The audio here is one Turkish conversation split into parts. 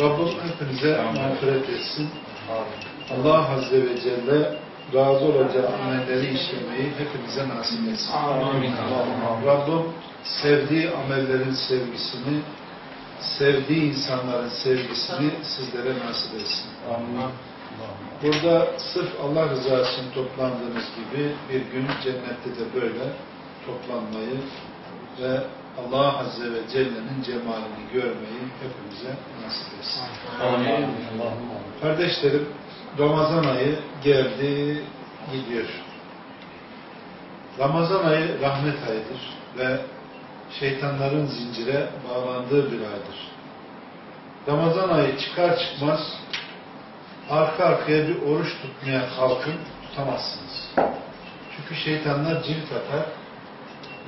Rabbim hepinize mağfiret etsin. Allah Azze ve Celle razı olacağı amelleri işlemeyi hepimize nasip etsin. Amin. Rabbim sevdiği amellerin sevgisini, sevdiği insanların sevgisini sizlere nasip etsin. Burada sırf Allah rızası için toplandığımız gibi bir gün cennette de böyle toplanmayı ve Allah Azze ve Celle'nin cemalini görmeyi hepimize nasip etsin. Amin. Kardeşlerim, Ramazan ayı geldi, gidiyor. Ramazan ayı rahmet ayıdır ve şeytanların zincire bağlandığı bir aydır. Ramazan ayı çıkar çıkmaz arka arkaya bir oruç tutmaya kalkın, tutamazsınız. Çünkü şeytanlar cilt atar,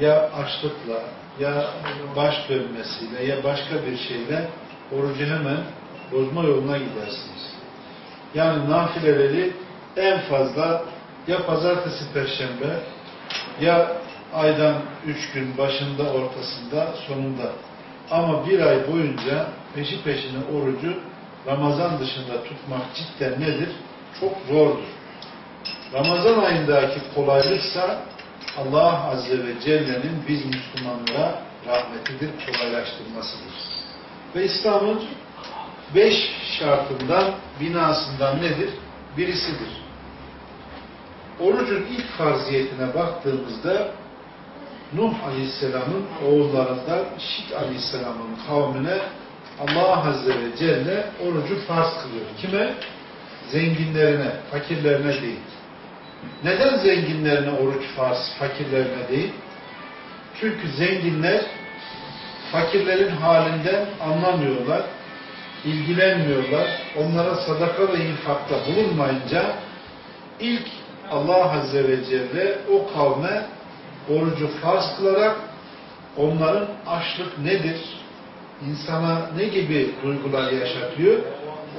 ya açlıkla, ya baş dönmesiyle, ya başka bir şeyle orucu hemen bozma yoluna gidersiniz. Yani nafileleri en fazla ya pazartesi, perşembe, ya aydan üç gün başında, ortasında, sonunda. Ama bir ay boyunca peşi peşine orucu Ramazan dışında tutmak cidden nedir? Çok zordur. Ramazan ayındaki kolaylıksa Allah Azze ve Celle'nin biz Müslümanlara rahmetidir, kolaylaştırmasıdır. Ve İslam'ın beş şartından, binasından nedir? Birisidir. Orucun ilk farziyetine baktığımızda Nuh Aleyhisselam'ın oğullarından Şit Aleyhisselam'ın kavmine Allah Azze ve Celle orucu farz kılıyor. Kime? Zenginlerine, fakirlerine değil. Neden zenginlerine oruç farz, fakirlerine değil? Çünkü zenginler fakirlerin halinden anlamıyorlar, ilgilenmiyorlar. Onlara sadaka ve infakta bulunmayınca ilk Allah Azze ve Celle o kavme orucu farz kılarak onların açlık nedir, insana ne gibi duygular yaşatıyor,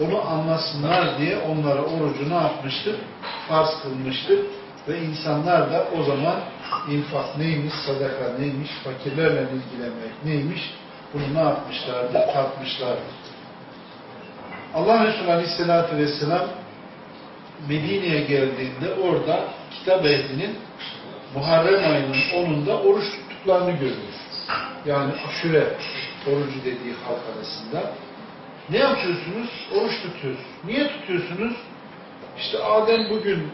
onu anlasınlar diye onlara orucu ne yapmıştır? Farz kılmıştır. Ve insanlar da o zaman infak neymiş, sadaka neymiş, fakirlerle ilgilenmek neymiş, bunu ne yapmışlardır? Tatmışlardır. Allah Resulü Aleyhisselatü Vesselam Medine'ye geldiğinde orada kitap ehlinin Muharrem ayının 10'unda oruç tuttuklarını görüyor. Yani aşure orucu dediği halk arasında. Ne yapıyorsunuz? Oruç tutuyoruz. Niye tutuyorsunuz? İşte Adem bugün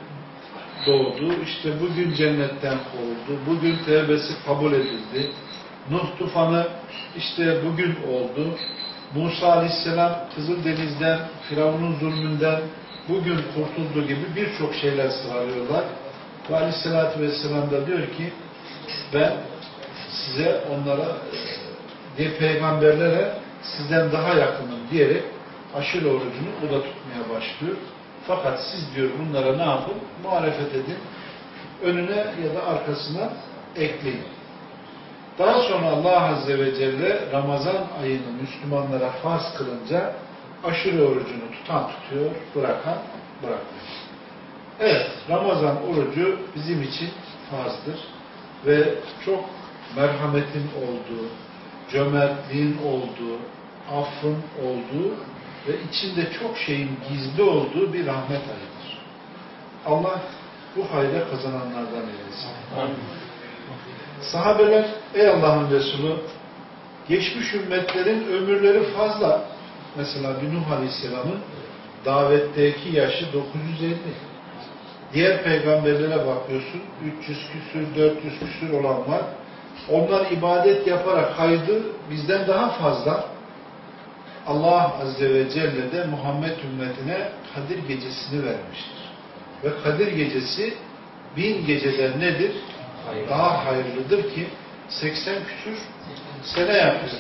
doğdu, işte bugün cennetten kovuldu, bugün tevbesi kabul edildi. Nuh tufanı işte bugün oldu. Musa Aleyhisselam Kızıldeniz'den, Firavun'un zulmünden bugün kurtulduğu gibi birçok şeyler sıralıyorlar. Ve Aleyhisselatü Vesselam da diyor ki ben size onlara diye peygamberlere sizden daha yakınım diyerek aşırı orucunu o da tutmaya başlıyor. Fakat siz diyor bunlara ne yapın? Muhalefet edin. Önüne ya da arkasına ekleyin. Daha sonra Allah Azze ve Celle Ramazan ayını Müslümanlara farz kılınca aşırı orucunu tutan tutuyor, bırakan bırakmıyor. Evet, Ramazan orucu bizim için farzdır ve çok merhametin olduğu, cömertliğin olduğu, affın olduğu ve içinde çok şeyin gizli olduğu bir rahmet ayıdır. Allah bu hayra kazananlardan eylesin. Sahabeler, ey Allah'ın Resulü, geçmiş ümmetlerin ömürleri fazla. Mesela Nuh Aleyhisselam'ın davetteki yaşı 950. Diğer peygamberlere bakıyorsun, 300 küsür, 400 küsür olan var. Onlar ibadet yaparak haydı bizden daha fazla. Allah Azze ve Celle de Muhammed ümmetine Kadir gecesini vermiştir. Ve Kadir gecesi bin geceden nedir? Daha hayırlıdır ki 80 küsür sene yapıyor.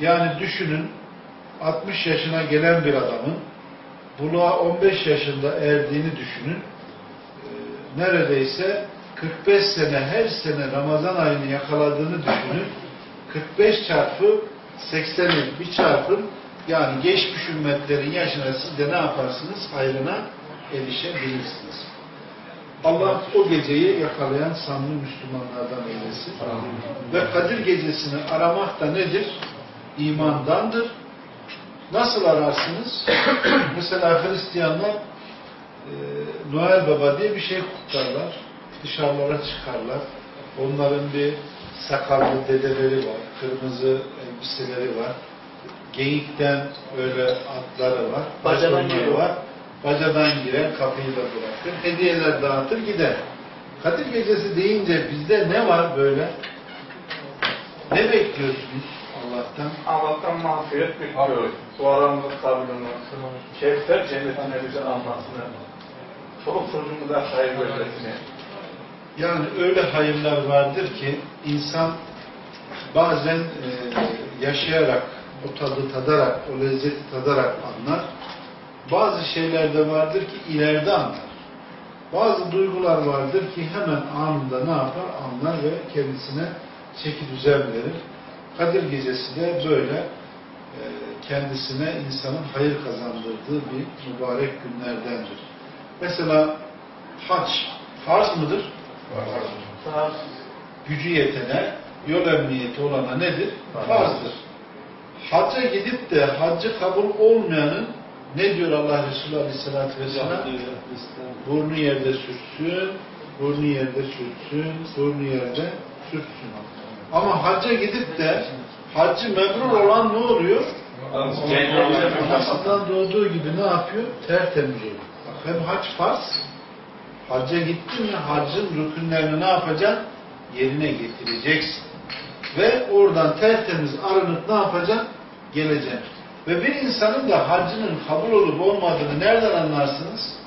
Yani düşünün 60 yaşına gelen bir adamın buluğa 15 yaşında erdiğini düşünün. Ee, neredeyse 45 sene her sene Ramazan ayını yakaladığını düşünün. 45 çarpı 80 yıl bir çarpın yani geçmiş ümmetlerin yaşına siz de ne yaparsınız? Hayrına erişebilirsiniz. Allah o geceyi yakalayan samimi Müslümanlardan eylesin. Ve Kadir gecesini aramak da nedir? İmandandır. Nasıl ararsınız? Mesela Hristiyanlar e, Noel Baba diye bir şey kutlarlar. Dışarılara çıkarlar. Onların bir sakallı dedeleri var. Kırmızı elbiseleri var. Geyikten öyle atları var. Bacadan giriyor. var. Bacadan girer, kapıyı da bırakır. Hediyeler dağıtır gider. Kadir gecesi deyince bizde ne var böyle? Ne bekliyorsunuz Allah'tan? Allah'tan mağfiret bekliyoruz. Aramızda sabrını, kevser cennetine bize almasını, çoluk çocuğumuza hayır vermesini. Yani öyle hayırlar vardır ki insan bazen e, yaşayarak, o tadı tadarak, o lezzeti tadarak anlar. Bazı şeyler de vardır ki ileride anlar. Bazı duygular vardır ki hemen anında ne yapar? Anlar ve kendisine çeki düzen verir. Kadir gecesi de böyle e, kendisine insanın hayır kazandırdığı bir mübarek günlerdendir. Mesela hac farz mıdır? Gücü yetene, yol emniyeti olana nedir? Farzdır. Hacca gidip de haccı kabul olmayanın ne diyor Allah Resulü Aleyhisselatü Vesselam? Burnu yerde sürtsün, burnu yerde sürtsün, burnu yerde sürtsün. Ama hacca gidip de haccı mebrur olan ne oluyor? Anasından doğduğu gibi ne yapıyor? Tertemiz oluyor. Bak hem hac farz, hacca gittin mi haccın rükünlerini ne yapacaksın? Yerine getireceksin. Ve oradan tertemiz arınıp ne yapacaksın? Geleceksin. Ve bir insanın da haccının kabul olup olmadığını nereden anlarsınız?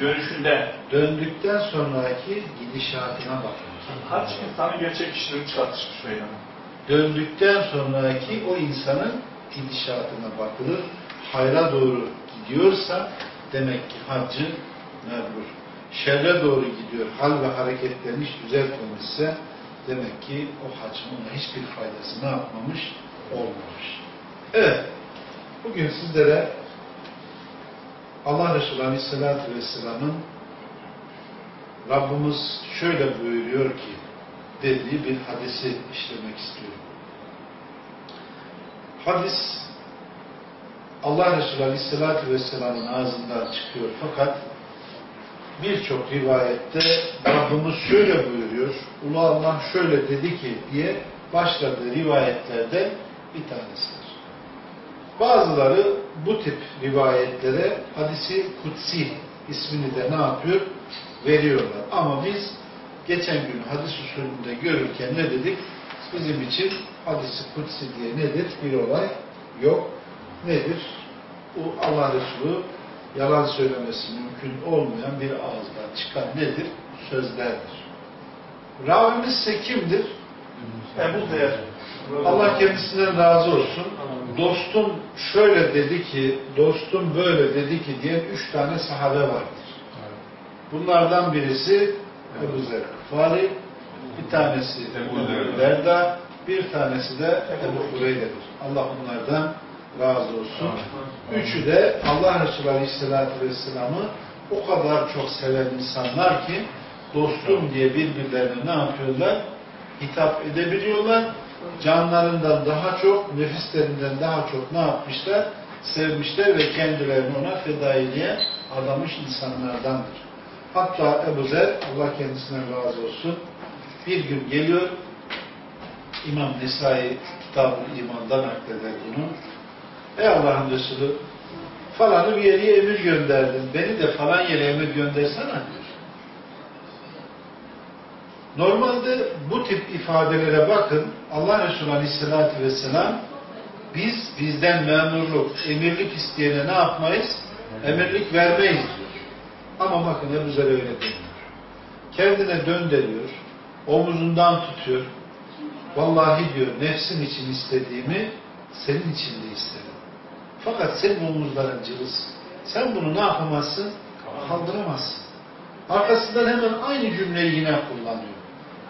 Dönüşünde Döndükten sonraki gidişatına bakın. haç insanı gerçek kişiliğini çıkartışmış meydana. Döndükten sonraki o insanın gidişatına bakılır. Hayra doğru gidiyorsa demek ki haccı mebrur. Şerre doğru gidiyor. Hal ve hareketlerini hiç düzeltmemişse demek ki o haccın ona hiçbir faydası ne yapmamış? Olmamış. Evet. Bugün sizlere Allah Resulü Aleyhisselatü Vesselam'ın Rabbimiz şöyle buyuruyor ki dediği bir hadisi işlemek istiyorum. Hadis Allah Resulü Aleyhisselatü Vesselam'ın ağzından çıkıyor fakat birçok rivayette Rabbimiz şöyle buyuruyor, Ulu Allah şöyle dedi ki diye başladığı rivayetlerden bir tanesidir. Bazıları bu tip rivayetlere hadisi kutsi ismini de ne yapıyor? Veriyorlar. Ama biz geçen gün hadis usulünde görürken ne dedik? Bizim için hadisi kutsi diye nedir? Bir olay yok. Nedir? Bu Allah Resulü yalan söylemesi mümkün olmayan bir ağızdan çıkan nedir? Sözlerdir. Ravimiz ise kimdir? Ebu Zer. Allah kendisinden razı olsun. Dostum şöyle dedi ki, dostum böyle dedi ki diye üç tane sahabe vardır. Bunlardan birisi Ebu Zer Gıfari, bir tanesi Ebu Derda, bir tanesi de Ebu Hureyre'dir. Allah bunlardan razı olsun. Üçü de Allah Resulü Aleyhisselatü Vesselam'ı o kadar çok seven insanlar ki dostum diye birbirlerine ne yapıyorlar? Hitap edebiliyorlar. Canlarından daha çok, nefislerinden daha çok ne yapmışlar? Sevmişler ve kendilerini ona fedailiğe adamış insanlardandır. Hatta Ebu Zer, Allah kendisinden razı olsun, bir gün geliyor, İmam Nesai kitab-ı imandan nakleder bunu. Ey Allah'ın Resulü, falanı bir yere emir gönderdin, beni de falan yere emir göndersene. Normalde bu tip ifadelere bakın, Allah Resulü Aleyhisselatü Vesselam, biz bizden memurluk, emirlik isteyene ne yapmayız? Emirlik vermeyiz diyor. Ama bakın Ebu Zer öyle demiyor. Kendine döndürüyor, omuzundan tutuyor. Vallahi diyor, nefsin için istediğimi senin için de isterim. Fakat senin omuzların cılız. Sen bunu ne yapamazsın? Kaldıramazsın. Arkasından hemen aynı cümleyi yine kullanıyor.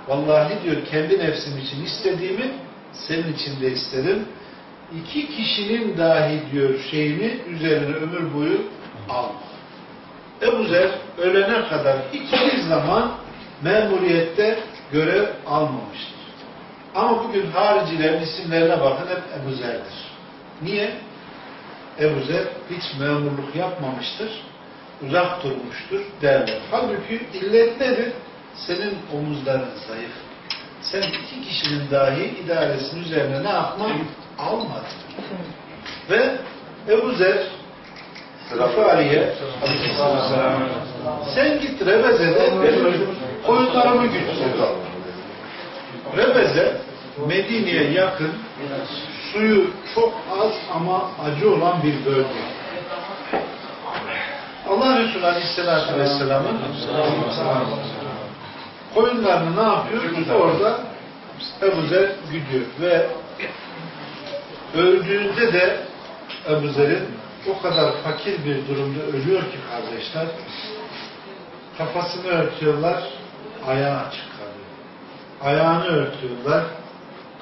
Vallahi diyor kendi nefsim için istediğimi senin için de isterim. İki kişinin dahi diyor şeyini üzerine ömür boyu alma. Ebu Zer ölene kadar hiçbir zaman memuriyette görev almamıştır. Ama bugün haricilerin isimlerine bakın hep Ebu Zer'dir. Niye? Ebu Zer hiç memurluk yapmamıştır. Uzak durmuştur derler. Halbuki illet nedir? Senin omuzların zayıf. Sen iki kişinin dahi idaresinin üzerine ne yapma? Almadın. Ve Ebu Zer Gıfariye sen git Rebeze'de benim koyunlarımı gütsün. Rebeze Medine'ye yakın suyu çok az ama acı olan bir bölge. Allah Resulü Aleyhisselatü Vesselam'ın koyunlarını ne yapıyor? Orada Ebu Zer gidiyor ve öldüğünde de Ebu Zer'in o kadar fakir bir durumda ölüyor ki kardeşler kafasını örtüyorlar ayağı açık kalıyor. Ayağını örtüyorlar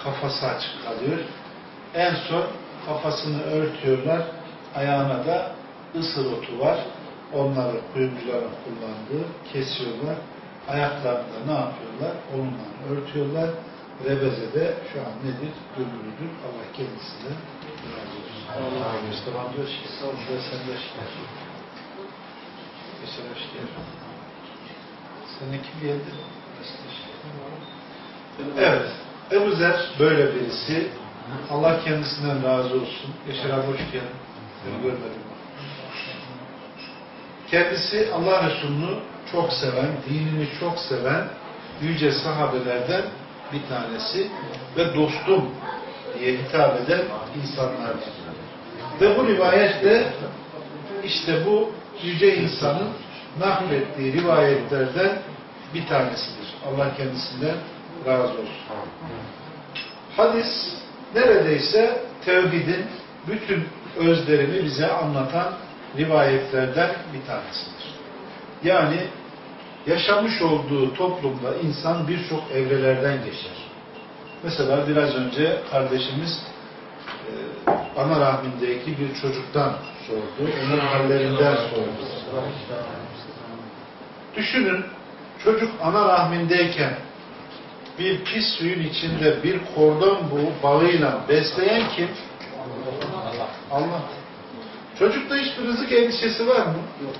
kafası açık kalıyor. En son kafasını örtüyorlar ayağına da ısır otu var. Onları kuyumcuların kullandığı kesiyorlar. Ayaklarını da ne yapıyorlar? Onunla örtüyorlar. Rebezede şu an nedir? Gümbürüdür. Allah kendisinden razı olsun. Allah Mustafa diyor ki sen de sen de şikayet. Mesela şikayet. Seninki bir yerde. Evet. Ebu Zer böyle birisi. Allah kendisinden razı olsun. Yaşar abi hoş geldin. Seni görmedim. Kendisi Allah Resulü'nü çok seven, dinini çok seven yüce sahabelerden bir tanesi ve dostum diye hitap eden insanlardır. Ve bu rivayette işte bu yüce insanın naklettiği rivayetlerden bir tanesidir. Allah kendisinden razı olsun. Hadis neredeyse tevhidin bütün özlerini bize anlatan rivayetlerden bir tanesidir. Yani yaşamış olduğu toplumda insan birçok evrelerden geçer. Mesela biraz önce kardeşimiz e, ana rahmindeki bir çocuktan sordu. Onun hallerinden sordu. Düşünün çocuk ana rahmindeyken bir pis suyun içinde bir kordon bu bağıyla besleyen kim? Allah. Allah. Çocukta hiçbir rızık endişesi var mı? Yok.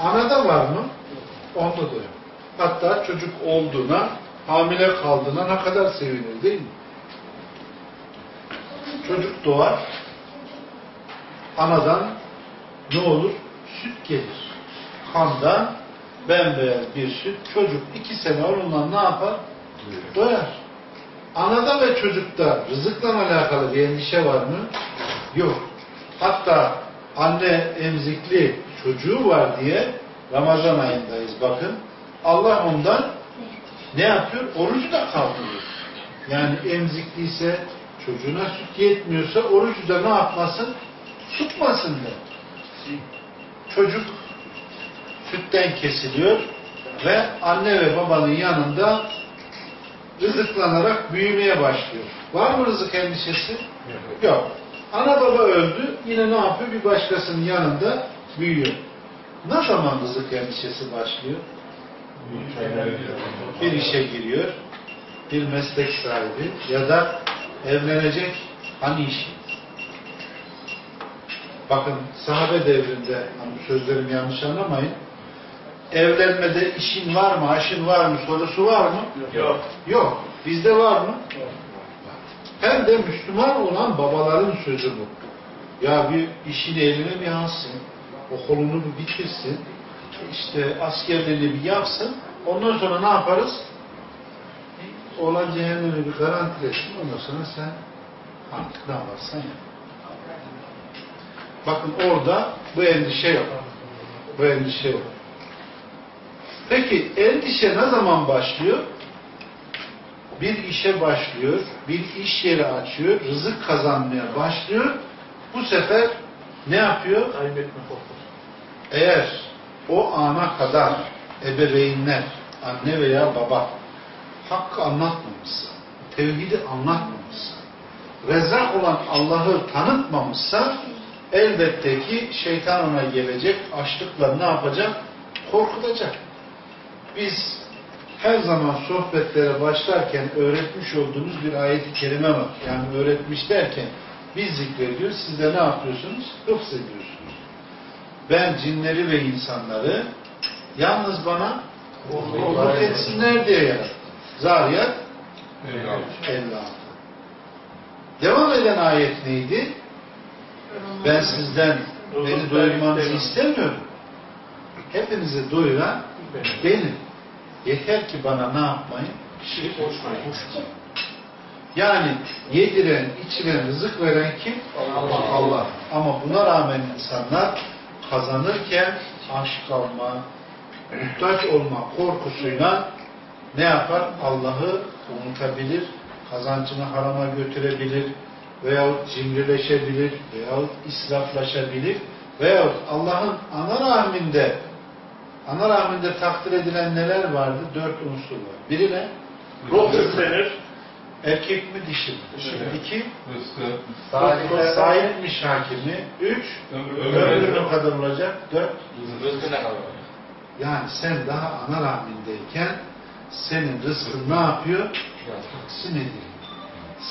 Anada var mı? Onda da yok. Hatta çocuk olduğuna, hamile kaldığına ne kadar sevinir değil mi? Çocuk doğar, anadan ne olur? Süt gelir. Kandan bembeyaz bir süt. Çocuk iki sene onunla ne yapar? Doyar. Anada ve çocukta rızıkla alakalı bir endişe var mı? Yok. Hatta anne emzikli çocuğu var diye Ramazan ayındayız bakın. Allah ondan ne yapıyor? Orucu da kaldırıyor. Yani emzikliyse çocuğuna süt yetmiyorsa orucu da ne yapmasın? Tutmasın da. Çocuk sütten kesiliyor ve anne ve babanın yanında rızıklanarak büyümeye başlıyor. Var mı rızık endişesi? Yok. Yok. Ana baba öldü, yine ne yapıyor? Bir başkasının yanında büyüyor. Ne zaman rızık endişesi başlıyor? Bir işe giriyor, bir meslek sahibi ya da evlenecek hani işi. Bakın sahabe devrinde, hani sözlerim yanlış anlamayın, evlenmede işin var mı, aşın var mı sorusu var mı? Yok. Yok. Bizde var mı? Yok. Hem de Müslüman olan babaların sözü bu. Ya bir işin eline bir alsın, okulunu bir bitirsin, işte askerliğini bir yapsın, ondan sonra ne yaparız? Olan cehennemi bir garantilesin, ondan sonra sen artık ne yaparsan yap. Bakın orada bu endişe yok. Bu endişe yok. Peki endişe ne zaman başlıyor? Bir işe başlıyor, bir iş yeri açıyor, rızık kazanmaya başlıyor. Bu sefer ne yapıyor? Kaybetme korkusu. eğer o ana kadar ebeveynler, anne veya baba hakkı anlatmamışsa, tevhidi anlatmamışsa, Rezzak olan Allah'ı tanıtmamışsa elbette ki şeytan ona gelecek, açlıkla ne yapacak? Korkutacak. Biz her zaman sohbetlere başlarken öğretmiş olduğumuz bir ayet-i kerime var. Yani öğretmiş derken biz zikrediyor, siz de ne yapıyorsunuz? Hıfz ediyorsunuz. Ben cinleri ve insanları yalnız bana kulluk etsinler diye yarattım. Zariyat 56. Devam eden ayet neydi? Ben sizden beni doyurmanızı istemiyorum. Hepinizi doyuran benim. Yeter ki bana ne yapmayın? Şirk koşmayın. Yani yediren, içiren, rızık veren kim? Allah. Allah. Ama buna rağmen insanlar kazanırken aşk alma, muhtaç olma korkusuyla ne yapar? Allah'ı unutabilir, kazancını harama götürebilir veyahut cimrileşebilir veyahut israflaşabilir veyahut Allah'ın ana rahminde ana rahminde takdir edilen neler vardı? Dört unsur var. Biri ne? Ruh Üflenir. Erkek mi dişi mi? Dişi. İki, Salihler- sahip mi şakir mi? Üç, ömrü ne kadar olacak? Dört, Rızkına kadar. yani sen daha ana rahmindeyken senin rızkın ne yapıyor? Taksim ediliyor.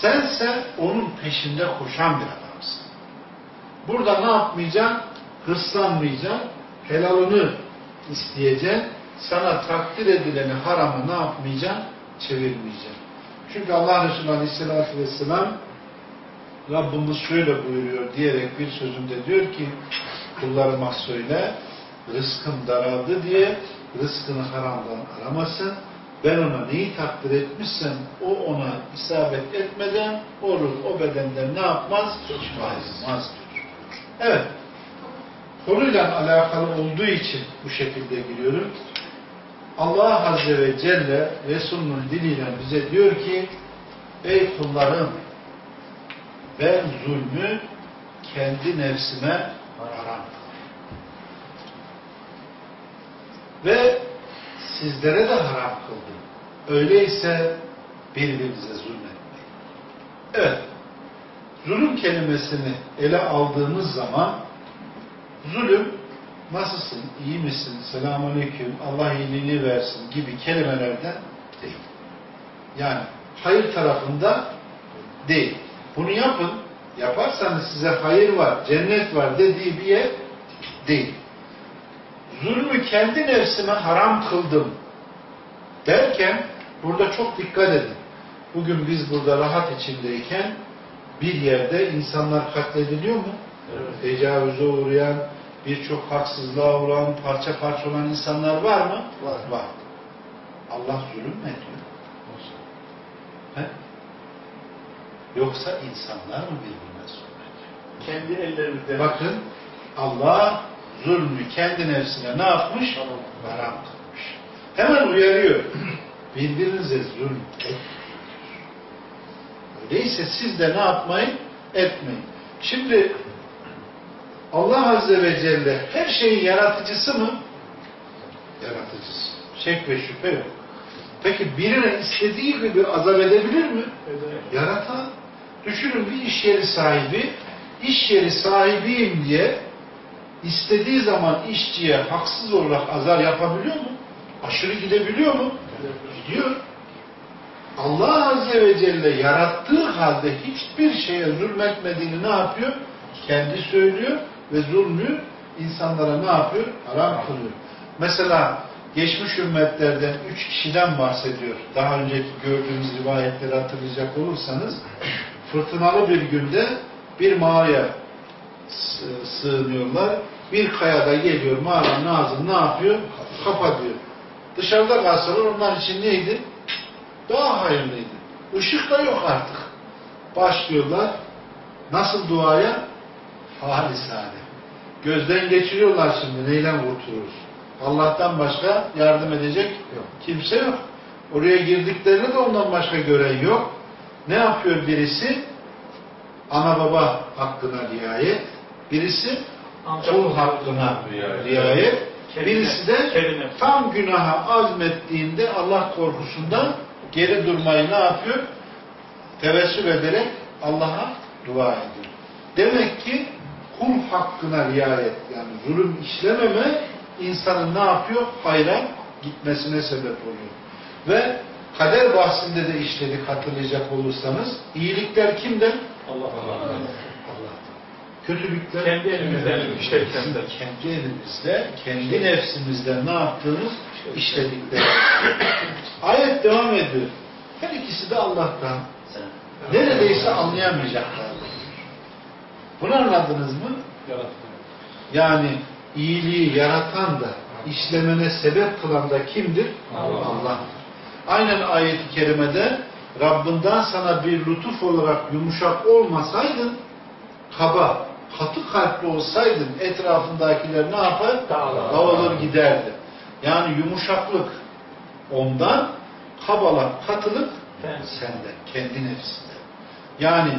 Sense onun peşinde koşan bir adamsın. Burada ne yapmayacaksın? Hırslanmayacaksın. Helalını isteyeceksin. Sana takdir edileni haramı ne yapmayacaksın? Çevirmeyeceksin. Çünkü Allah Resulü Aleyhisselatü Vesselam Rabbimiz şöyle buyuruyor diyerek bir sözünde diyor ki kullarıma söyle rızkım daraldı diye rızkını haramdan aramasın. Ben ona neyi takdir etmişsem o ona isabet etmeden olur o bedenden ne yapmaz? Diyor. Evet. Konuyla alakalı olduğu için bu şekilde giriyorum. Allah Azze ve Celle Resulünün diliyle bize diyor ki Ey kullarım ben zulmü kendi nefsime haram ve sizlere de haram kıldım. Öyleyse birbirinize zulmetmeyin. Evet, zulüm kelimesini ele aldığımız zaman zulüm nasılsın, iyi misin, selamun aleyküm, Allah iyiliğini versin gibi kelimelerden değil. Yani hayır tarafında değil. Bunu yapın, yaparsanız size hayır var, cennet var dediği bir yer değil. Zulmü kendi nefsime haram kıldım derken burada çok dikkat edin. Bugün biz burada rahat içindeyken bir yerde insanlar katlediliyor mu? Tecavüze uğrayan, birçok haksızlığa uğrayan, parça parça olan insanlar var mı? Var. Var. Allah zulüm mü ediyor? He? Yoksa insanlar mı birbirine zulmediyor? Kendi ellerimizden. Bakın Allah zulmü kendi nefsine ne yapmış? Haram kılmış. Hemen uyarıyor. Birbirinize zulm etmeyin. Öyleyse siz de ne yapmayın? Etmeyin. Şimdi Allah Azze ve Celle her şeyin yaratıcısı mı? Yaratıcısı. Şek ve şüphe yok. Peki birine istediği gibi azap edebilir mi? Yaratan. Düşünün bir iş yeri sahibi, iş yeri sahibiyim diye istediği zaman işçiye haksız olarak azar yapabiliyor mu? Aşırı gidebiliyor mu? Gidiyor. Allah Azze ve Celle yarattığı halde hiçbir şeye zulmetmediğini ne yapıyor? Kendi söylüyor ve zulmü insanlara ne yapıyor? Haram kılıyor. Mesela geçmiş ümmetlerden üç kişiden bahsediyor. Daha önceki gördüğümüz rivayetleri hatırlayacak olursanız fırtınalı bir günde bir mağaraya sı- sığınıyorlar. Bir kayada geliyor mağaranın ağzını ne yapıyor? Kapatıyor. Dışarıda kalsalar onlar için neydi? Daha hayırlıydı. Işık da yok artık. Başlıyorlar. Nasıl duaya? Halisane. Gözden geçiriyorlar şimdi. Neyle kurtuluruz? Allah'tan başka yardım edecek Yok. kimse yok. Oraya girdiklerinde de ondan başka gören yok. Ne yapıyor birisi? Ana baba hakkına riayet. Birisi kul hakkına riayet. Birisi de Kelime. tam günaha azmettiğinde Allah korkusundan geri durmayı ne yapıyor? Tevessül ederek Allah'a dua ediyor. Demek ki kul hakkına riayet yani zulüm işlememe insanın ne yapıyor? Hayra gitmesine sebep oluyor. Ve kader bahsinde de işledik hatırlayacak olursanız iyilikler kimden? Allah Allah. Allah'tan. Kötülükler Kendi elimizden, işlediklerimizden. kendi elimizde, kendi nefsimizde ne yaptığımız işledikleri. Ayet devam ediyor. Her ikisi de Allah'tan. Neredeyse anlayamayacaklar. Bunu anladınız mı? Yani iyiliği yaratan da, işlemene sebep kılan da kimdir? Allah. Aynen ayet-i kerimede Rabbinden sana bir lütuf olarak yumuşak olmasaydın, kaba, katı kalpli olsaydın etrafındakiler ne yapar? Dağılır. Giderdi. Yani yumuşaklık ondan, kabalık, katılık sende, kendi nefsinde. Yani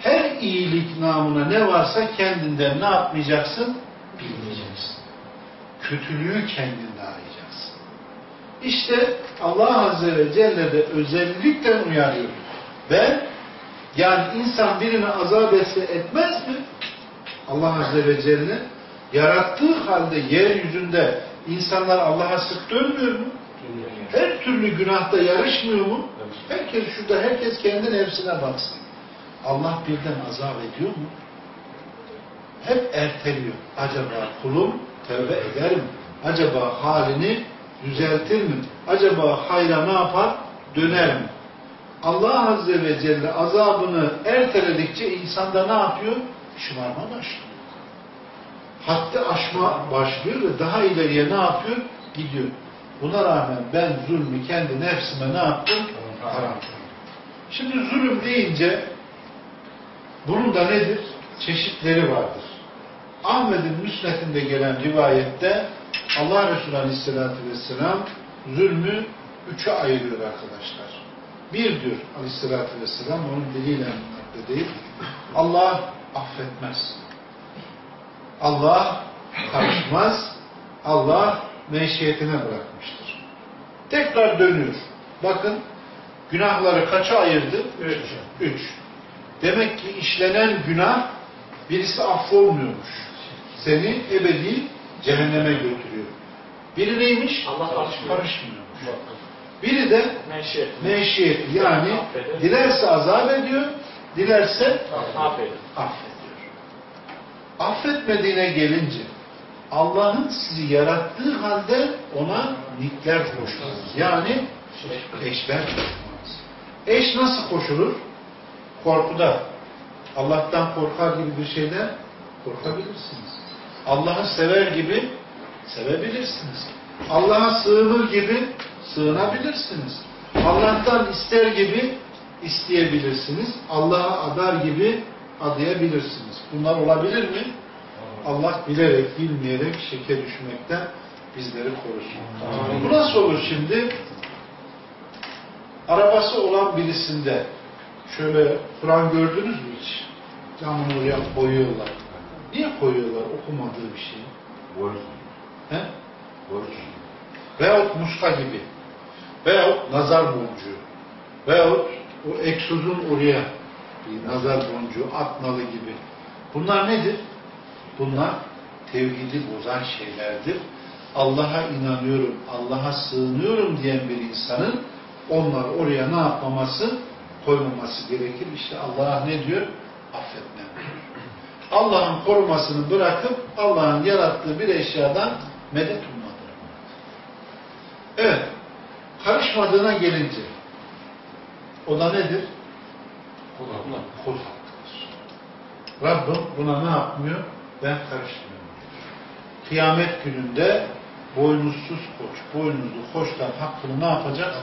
her iyilik namına ne varsa kendinden ne yapmayacaksın? Bilmeyeceksin. Kötülüğü kendinde arayacaksın. İşte Allah Azze ve Celle de özellikle uyarıyor. Ve yani insan birini azap etse etmez mi? Allah Azze ve Celle yarattığı halde yeryüzünde insanlar Allah'a sık dönmüyor mu? Her türlü günahta yarışmıyor mu? Herkes şurada, herkes kendi nefsine baksın. Allah birden azap ediyor mu? Hep erteliyor. Acaba kulum tövbe eder mi? Acaba halini düzeltir mi? Acaba hayra ne yapar? Döner mi? Allah Azze ve Celle azabını erteledikçe insanda ne yapıyor? Şımarma başlıyor. Hatta aşma başlıyor ve daha ileriye ne yapıyor? Gidiyor. Buna rağmen ben zulmü kendi nefsime ne yaptım? Haram. Şimdi zulüm deyince bunun da nedir? Çeşitleri vardır. Ahmet'in müsnetinde gelen rivayette Allah Resulü Aleyhisselatü Vesselam zulmü üçe ayırıyor arkadaşlar. Bir diyor Aleyhisselatü Vesselam onun diliyle değil. Allah affetmez. Allah karışmaz. Allah meşiyetine bırakmıştır. Tekrar dönüyor. Bakın günahları kaça ayırdı? Üç. Üç. Demek ki işlenen günah birisi affolmuyormuş. Seni ebedi cehenneme götürüyor. Biri neymiş? Allah karışmıyor. Karışmıyormuş. Biri de meşiyet yani Affeder. dilerse azap ediyor, dilerse affediyor. Affetmediğine gelince Allah'ın sizi yarattığı halde ona nikler koşmanız. Yani eşler koşmanız. Eş nasıl koşulur? Korkuda. Allah'tan korkar gibi bir şeyden korkabilirsiniz. Allah'ı sever gibi sevebilirsiniz. Allah'a sığınır gibi sığınabilirsiniz. Allah'tan ister gibi isteyebilirsiniz. Allah'a adar gibi adayabilirsiniz. Bunlar olabilir mi? Allah bilerek, bilmeyerek şeke düşmekten bizleri korusun. Bu nasıl olur şimdi? Arabası olan birisinde şöyle Kur'an gördünüz mü hiç? Camını oraya koyuyorlar. Niye koyuyorlar okumadığı bir şeyi? He? Veyahut muska gibi. Veyahut nazar boncuğu. Veyahut o egzozun oraya bir nazar boncuğu atmalı gibi. Bunlar nedir? Bunlar tevhidi bozan şeylerdir. Allah'a inanıyorum, Allah'a sığınıyorum diyen bir insanın onlar oraya ne yapmaması? Koymaması gerekir. İşte Allah ne diyor? Affetmem diyor. Allah'ın korumasını bırakıp Allah'ın yarattığı bir eşyadan medet ummadır. Evet. Karışmadığına gelince o da nedir? Kul hakkıdır. Rabbim buna ne yapmıyor? Ben karışmıyorum diyor. Kıyamet gününde boynuzsuz koç, boynuzlu koçtan hakkını ne yapacak?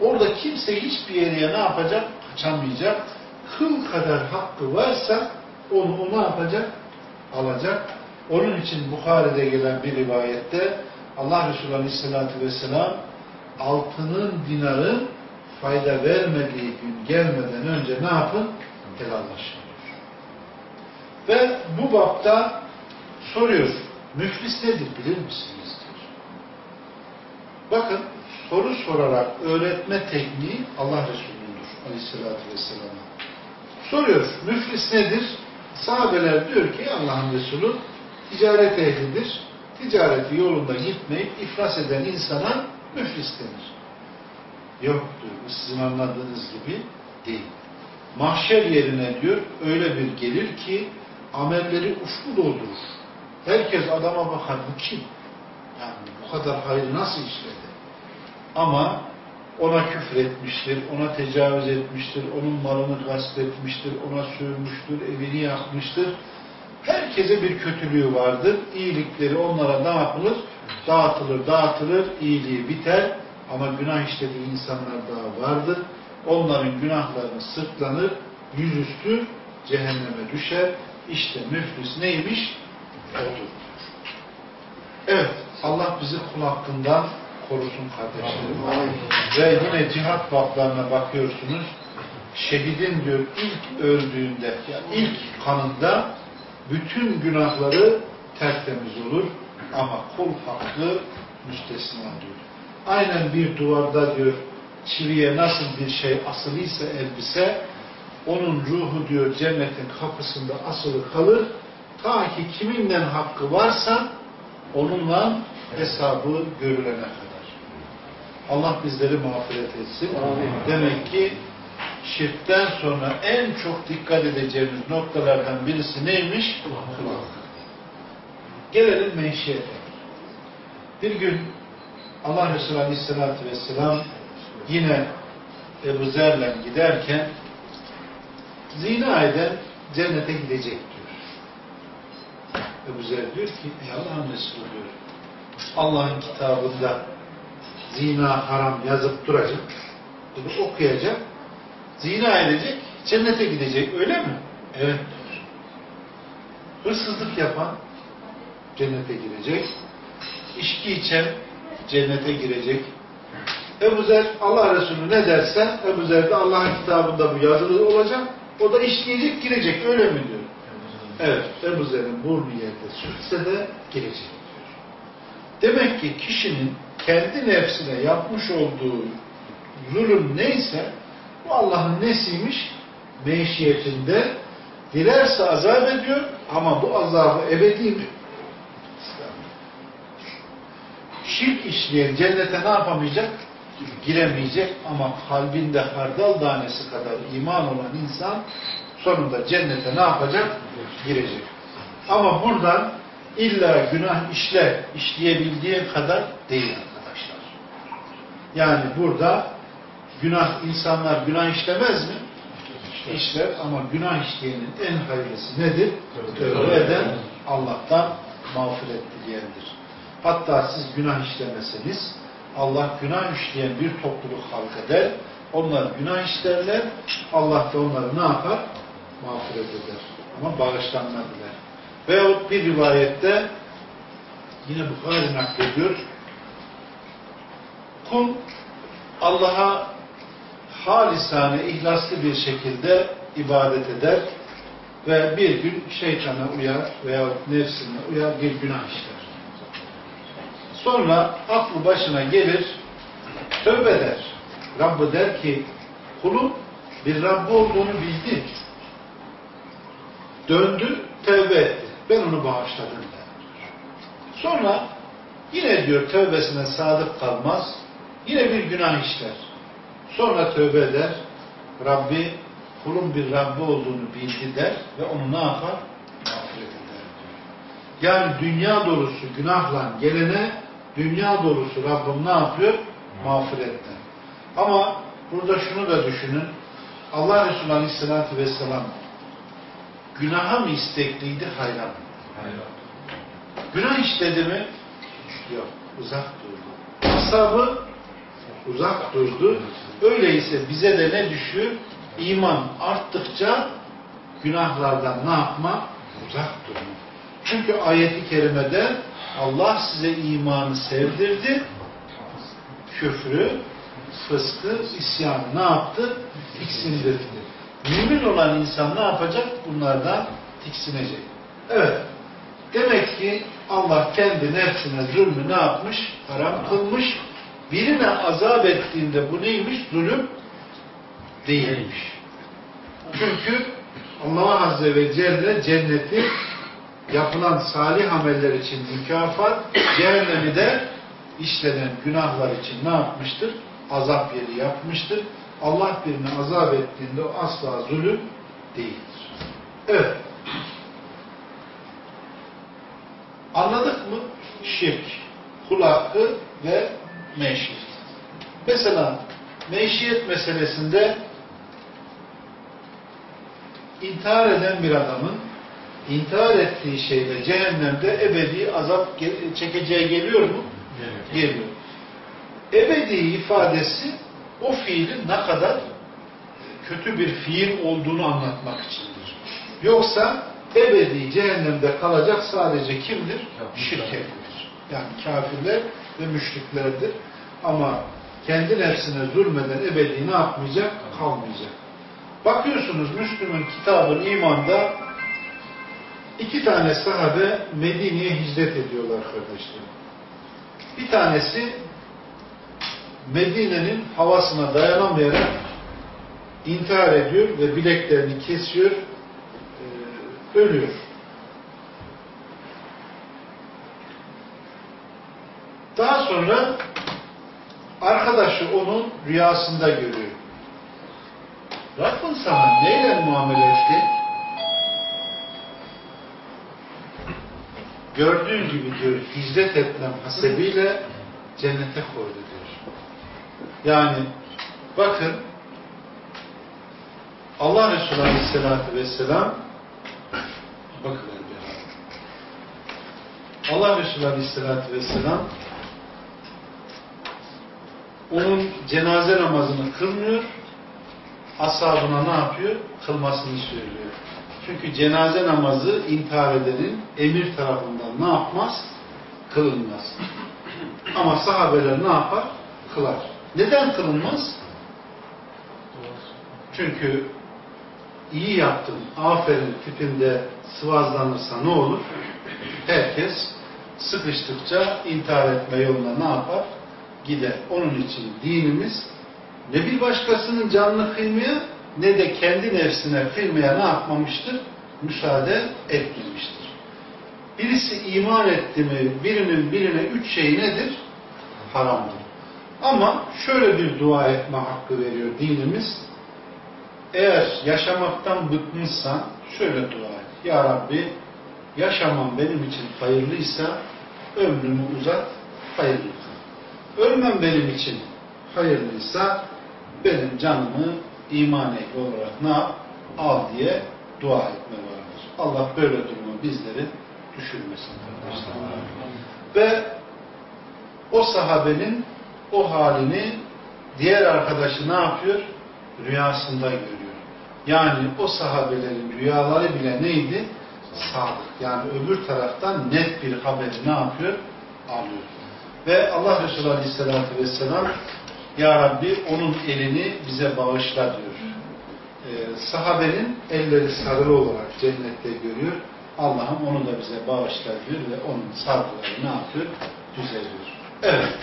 Orada kimse hiçbir yere ne yapacak? Kaçamayacak. Kıl kadar hakkı varsa onu o ne yapacak? Alacak. Onun için Bukhari'de gelen bir rivayette Allah Resulü Aleyhisselatü Vesselam altının dinarın fayda vermediği gün gelmeden önce ne yapın? Helallaşın. Ve bu bapta soruyor. Müflis nedir bilir misiniz? diyor. Bakın soru sorarak öğretme tekniği Allah Resulü'ndür aleyhissalatü vesselam'a. Soruyor müflis nedir? Sahabeler diyor ki Allah'ın Resulü ticaret ehlidir. Ticareti yolunda gitmeyip iflas eden insana müflis denir. Yok diyor bu sizin anladığınız gibi değil. Mahşer yerine diyor öyle bir gelir ki amelleri ufku doldurur. Herkes adama bakar bu kim? Yani bu kadar hayır nasıl işledi? Ama ona küfür etmiştir, ona tecavüz etmiştir, onun malını gasp etmiştir, ona sövmüştür, evini yakmıştır. Herkese bir kötülüğü vardır. İyilikleri onlara ne yapılır? Dağıtılır, dağıtılır, iyiliği biter. Ama günah işlediği insanlar daha vardır. Onların günahlarını sırtlanır, yüzüstü cehenneme düşer. İşte müflis neymiş? Odur. Evet, Allah bizi kul hakkından korusun kardeşlerim. Ve yine cihat bablarına bakıyorsunuz. Şehidin diyor ilk öldüğünde, yani ilk kanında bütün günahları tertemiz olur. Ama kul hakkı müstesna diyor. Aynen bir duvarda diyor çiviye nasıl bir şey asılıysa elbise onun ruhu diyor cennetin kapısında asılı kalır. Ta ki kiminden hakkı varsa onunla hesabı görülene kadar. Allah bizleri mağfiret etsin. Amin. Demek ki şirkten sonra en çok dikkat edeceğimiz noktalardan birisi neymiş? Kulak. Gelelim menşiyete. Bir gün Allah Resulü Aleyhisselatü Vesselam yine Ebu Zer'le giderken zina eden cennete gidecek diyor. Ebu Zer diyor ki ey Allah'ın Resulü diyor Allah'ın kitabında zina haram yazıp duracak. Bunu okuyacak. Zina edecek, cennete gidecek. Öyle mi? Evet diyor. Hırsızlık yapan cennete girecek. İçki içen cennete girecek. Ebu Zer Allah Resulü ne derse Ebu Zer de Allah'ın kitabında bu yazılı olacak. O da işleyecek girecek. Öyle mi diyor? Evet. Ebu Zer'in burnu yerde sürtse de girecek diyor. Demek ki kişinin kendi nefsine yapmış olduğu zulüm neyse bu Allah'ın nesiymiş? Meşiyetinde dilerse azap ediyor ama bu azabı ebedi mi? Şirk işleyen cennete ne yapamayacak? Giremeyecek ama kalbinde hardal tanesi kadar iman olan insan sonunda cennete ne yapacak? Girecek. Ama buradan illa günah işle, işleyebildiği kadar değil arkadaşlar. Yani burada günah, insanlar günah işlemez mi? İşler ama günah işleyenin en hayırlısı nedir? Tövbe eden Allah'tan mağfiret dileyendir. Hatta siz günah işlemeseniz Allah günah işleyen bir topluluk halk eder. Onlar günah işlerler. Allah da onları ne yapar? Mağfiret eder. Ama bağışlanma diler. Veyahut bir rivayette yine Bukhari naklediyor. Kul Allah'a halisane, ihlaslı bir şekilde ibadet eder ve bir gün şeytana uyar veya nefsine uyar bir günah işler. Sonra aklı başına gelir, tövbe eder. Rabbı der ki, kulum bir Rabbi olduğunu bildi. Döndü, tövbe etti. Ben onu bağışladım der. Sonra yine diyor tövbesine sadık kalmaz. Yine bir günah işler. Sonra tövbe eder. Rabbi kulun bir Rabbi olduğunu bildi der ve onu ne yapar? Mağfiret eder diyor. Yani dünya dolusu günahla gelene dünya dolusu Rabbim ne yapıyor? Mağfiretten. Ama burada şunu da düşünün. Allah Resulü Aleyhisselatü Vesselam günaha mı istekliydi, hayran mı? Günah işledi mi? Yok. Uzak durdu. Asabı uzak durdu. Öyleyse bize de ne düşüyor? İman arttıkça günahlardan ne yapma? Uzak durma. Çünkü ayeti kerimede Allah size imanı sevdirdi. Küfrü, fıskı, isyanı ne yaptı? Tiksindirdi. Mümin olan insan ne yapacak? Bunlardan tiksinecek. Evet. Demek ki Allah kendi nefsine zulmü ne yapmış? Haram kılmış. Birine azap ettiğinde bu neymiş? Zulüm değilmiş. Çünkü Allah Azze ve Celle cenneti yapılan salih ameller için mükafat, cehennemi de işlenen günahlar için ne yapmıştır? Azap yeri yapmıştır. Allah birine azap ettiğinde o asla zulüm değildir. Evet. Anladık mı? Şirk, kul hakkı ve meşiyet. Mesela meşiyet meselesinde intihar eden bir adamın intihar ettiği şeyde cehennemde ebedi azap çekeceği geliyor mu? Geliyor. Ebedi ifadesi o fiilin ne kadar kötü bir fiil olduğunu anlatmak içindir. Yoksa ebedi cehennemde kalacak sadece kimdir? Şirketlidir. Yani kafirler ve müşriklerdir. Ama kendi nefsine zulmeden ebedi ne yapmayacak? Kalmayacak. Bakıyorsunuz Müslüm'ün kitabın imanda iki tane sahabe Medine'ye hicret ediyorlar kardeşlerim. Bir tanesi Medine'nin havasına dayanamayarak intihar ediyor ve bileklerini kesiyor, e, ölüyor. Daha sonra arkadaşı onu rüyasında görüyor. Rabbin sana neyle muamele etti? Gördüğün gibi diyor, hicret etmem hasebiyle cennete koydu diyor. Yani bakın Allah Resulü Aleyhisselatü Vesselam bakın. Allah Resulü Aleyhisselatü Vesselam onun cenaze namazını kılmıyor ashabına ne yapıyor? Kılmasını söylüyor. Çünkü cenaze namazı intihar edenin emir tarafından ne yapmaz? Kılınmaz. Ama sahabeler ne yapar? Kılar. Neden kılınmaz? Çünkü iyi yaptım, aferin tipinde sıvazlanırsa ne olur? Herkes sıkıştıkça intihar etme yoluna ne yapar? Gider. Onun için dinimiz ne bir başkasının canını kıymaya ne de kendi nefsine kıymaya ne yapmamıştır? Müsaade etmemiştir. Birisi iman etti mi birinin birine üç şey nedir? Haramdır. Ama şöyle bir dua etme hakkı veriyor dinimiz. Eğer yaşamaktan bıkmışsan şöyle dua et. Ya Rabbi yaşamam benim için hayırlıysa ömrümü uzat, hayırlı kıl. Ölmem benim için hayırlıysa benim canımı iman ehli olarak ne yap? Al diye dua etme vardır. Allah böyle durumu bizleri düşürmesin kardeşler. Ve o sahabenin o halini diğer arkadaşı ne yapıyor? Rüyasında görüyor. Yani o sahabelerin rüyaları bile neydi? Sadık. Yani öbür taraftan net bir haberi ne yapıyor? Alıyor. Ve Allah Resulü Aleyhisselatü Vesselam Ya Rabbi onun elini bize bağışla diyor. Ee, sahabenin elleri sarılı olarak cennette görüyor. Allah'ım onu da bize bağışla diyor ve onun sargıları ne yapıyor? Düzeliyor. Evet.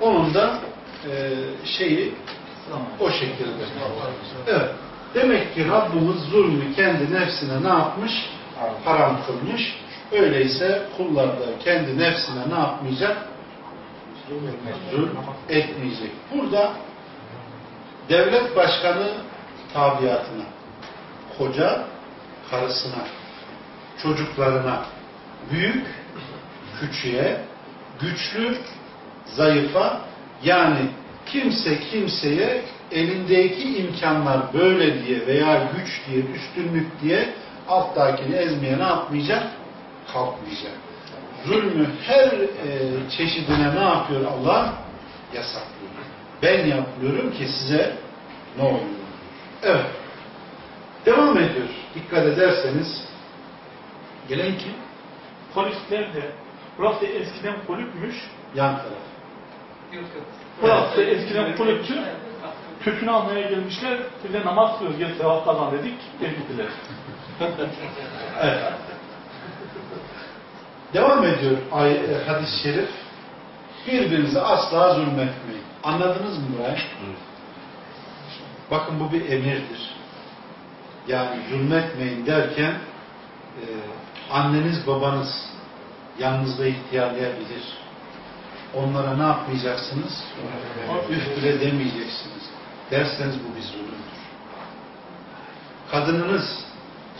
Onun da e, şeyi o şekilde. Evet. Demek ki Rabbimiz zulmü kendi nefsine ne yapmış? Haram kılmış. Öyleyse kullar da kendi nefsine ne yapmayacak? Zulm etmeyecek. Burada devlet başkanı tabiatına, koca karısına, çocuklarına, büyük küçüğe, güçlü zayıfa yani kimse kimseye elindeki imkanlar böyle diye veya güç diye, üstünlük diye alttakini ezmeye ne yapmayacak? Kalkmayacak. Zulmü her e, çeşidine ne yapıyor Allah? Yasaklıyor. Ben yapmıyorum ki size ne oluyor? Evet. Devam ediyor. Dikkat ederseniz Gelen ki polisler de burası eskiden kulüpmüş. yan taraf. Burası eskiden kulüptü. Kökünü almaya gelmişler. Bir de namaz kılıyoruz. Gel sevap kazan dedik. Gel gittiler. Evet. Devam ediyor e, hadis-i şerif. Birbirinize asla zulmetmeyin. Anladınız mı burayı? Bakın bu bir emirdir. Yani zulmetmeyin derken e, anneniz babanız yanınızda ihtiyarlayabilir. Onlara ne yapmayacaksınız? Üf bile demeyeceksiniz. Derseniz bu bir zulümdür. Kadınınız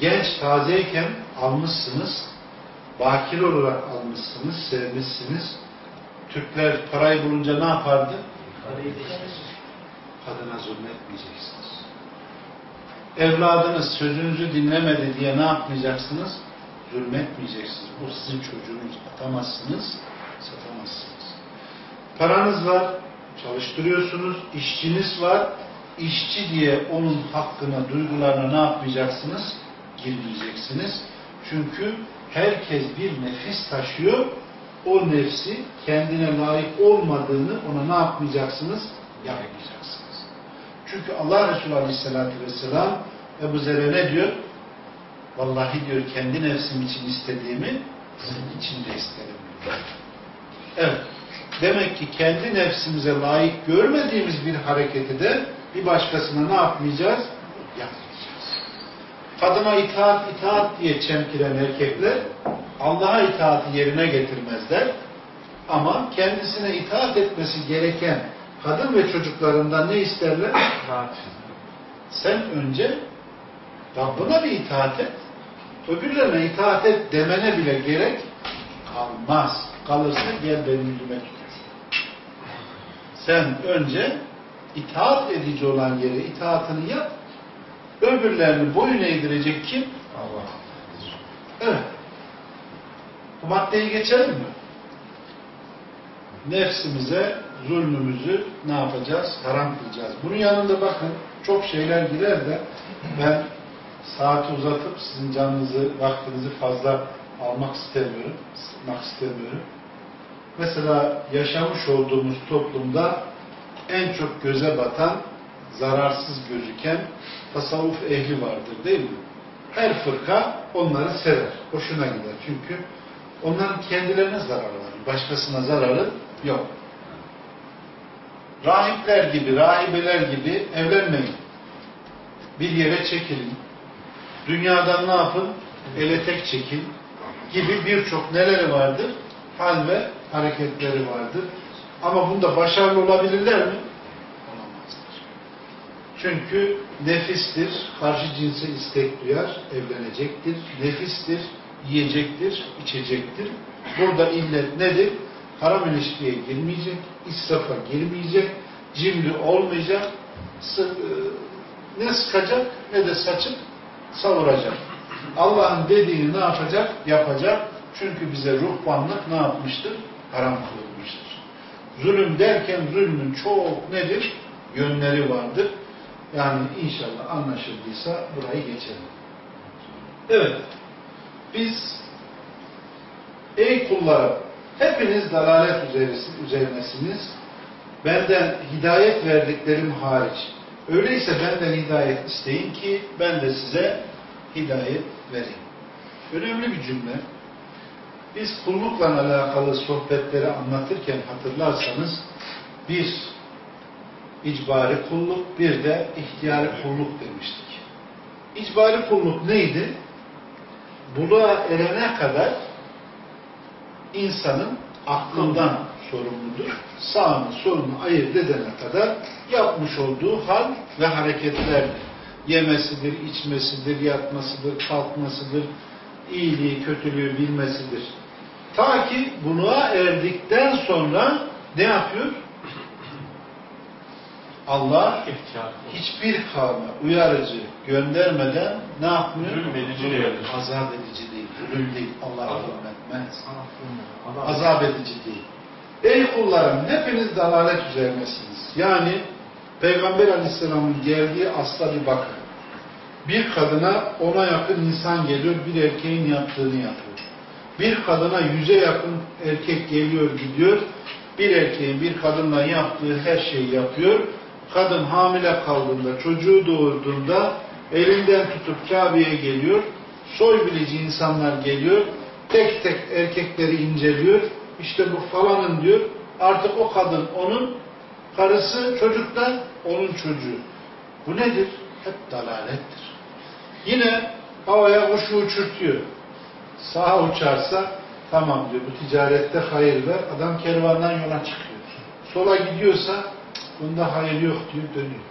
genç tazeyken almışsınız, bakir olarak almışsınız, sevmişsiniz. Türkler parayı bulunca ne yapardı? Kadına zulmetmeyeceksiniz. Evladınız sözünüzü dinlemedi diye ne yapmayacaksınız? Zulmetmeyeceksiniz. Bu sizin çocuğunuz. Atamazsınız. Paranız var, çalıştırıyorsunuz, işçiniz var. İşçi diye onun hakkına, duygularına ne yapmayacaksınız? Girmeyeceksiniz. Çünkü herkes bir nefis taşıyor. O nefsi kendine layık olmadığını ona ne yapmayacaksınız? Yapmayacaksınız. Çünkü Allah Resulü Aleyhisselatü Vesselam Ebu Zer'e ne diyor? Vallahi diyor kendi nefsim için istediğimi senin için de isterim. Evet. Demek ki kendi nefsimize layık görmediğimiz bir hareketi de bir başkasına ne yapmayacağız? Yapmayacağız. Kadına itaat itaat diye çemkiren erkekler Allah'a itaati yerine getirmezler. Ama kendisine itaat etmesi gereken kadın ve çocuklarından ne isterler? Sen önce Rabbına bir itaat et. Öbürlerine itaat et demene bile gerek kalmaz. Kalırsa gel benim yüzüme. Sen önce itaat edici olan yere itaatını yap. Öbürlerini boyun eğdirecek kim? Allah. Evet. Bu maddeyi geçelim mi? Nefsimize zulmümüzü ne yapacağız? Haram kılacağız. Bunun yanında bakın çok şeyler girer de ben saati uzatıp sizin canınızı, vaktinizi fazla almak istemiyorum. Sıkmak istemiyorum. Mesela yaşamış olduğumuz toplumda en çok göze batan, zararsız gözüken tasavvuf ehli vardır değil mi? Her fırka onları sever. Hoşuna gider. Çünkü onların kendilerine zararı var. Başkasına zararı yok. Rahipler gibi, rahibeler gibi evlenmeyin. Bir yere çekilin. Dünyadan ne yapın? Ele tek çekin. Gibi birçok neleri vardır? Hal ve hareketleri vardır. Ama bunda başarılı olabilirler mi? Olamazlar. Çünkü nefistir, karşı cinse istek duyar, evlenecektir. Nefistir, yiyecektir, içecektir. Burada illet nedir? Haram ilişkiye girmeyecek, israfa girmeyecek, cimri olmayacak, e, ne sıkacak ne de saçıp savuracak. Allah'ın dediğini ne yapacak? Yapacak. Çünkü bize ruhbanlık ne yapmıştır? Haram kılınmıştır. Zulüm derken zulmün çok nedir? Yönleri vardır. Yani inşallah anlaşıldıysa burayı geçelim. Evet. Biz ey kullarım hepiniz dalalet üzerinesiniz. Benden hidayet verdiklerim hariç. Öyleyse benden hidayet isteyin ki ben de size hidayet vereyim. Önemli bir cümle. Biz kullukla alakalı sohbetleri anlatırken hatırlarsanız bir icbari kulluk bir de ihtiyari kulluk demiştik. İcbari kulluk neydi? Buluğa erene kadar insanın aklından sorumludur. Sağını solunu ayırt edene kadar yapmış olduğu hal ve hareketlerdir. Yemesidir, içmesidir, yatmasıdır, kalkmasıdır, iyiliği, kötülüğü bilmesidir. Ta ki buluğa erdikten sonra ne yapıyor? Allah hiçbir kavme uyarıcı göndermeden ne yapmıyor? Azap edici değil, zulüm değil. Allah zulmetmez. Azap edici değil. Ey kullarım hepiniz dalalet üzerinesiniz. Yani Peygamber Aleyhisselam'ın geldiği asla bir bakın. Bir kadına ona yakın insan geliyor, bir erkeğin yaptığını yapıyor. Bir kadına yüze yakın erkek geliyor gidiyor, bir erkeğin bir kadınla yaptığı her şeyi yapıyor. Kadın hamile kaldığında, çocuğu doğurduğunda elinden tutup Kabe'ye geliyor, soy bilici insanlar geliyor, tek tek erkekleri inceliyor, işte bu falanın diyor, artık o kadın onun karısı, çocuk da onun çocuğu. Bu nedir? Hep dalalettir. Yine havaya kuşu uçurtuyor. Sağa uçarsa tamam diyor bu ticarette hayır ver. Adam kervandan yola çıkıyor. Sola gidiyorsa "Cık, bunda hayır yok diyor dönüyor.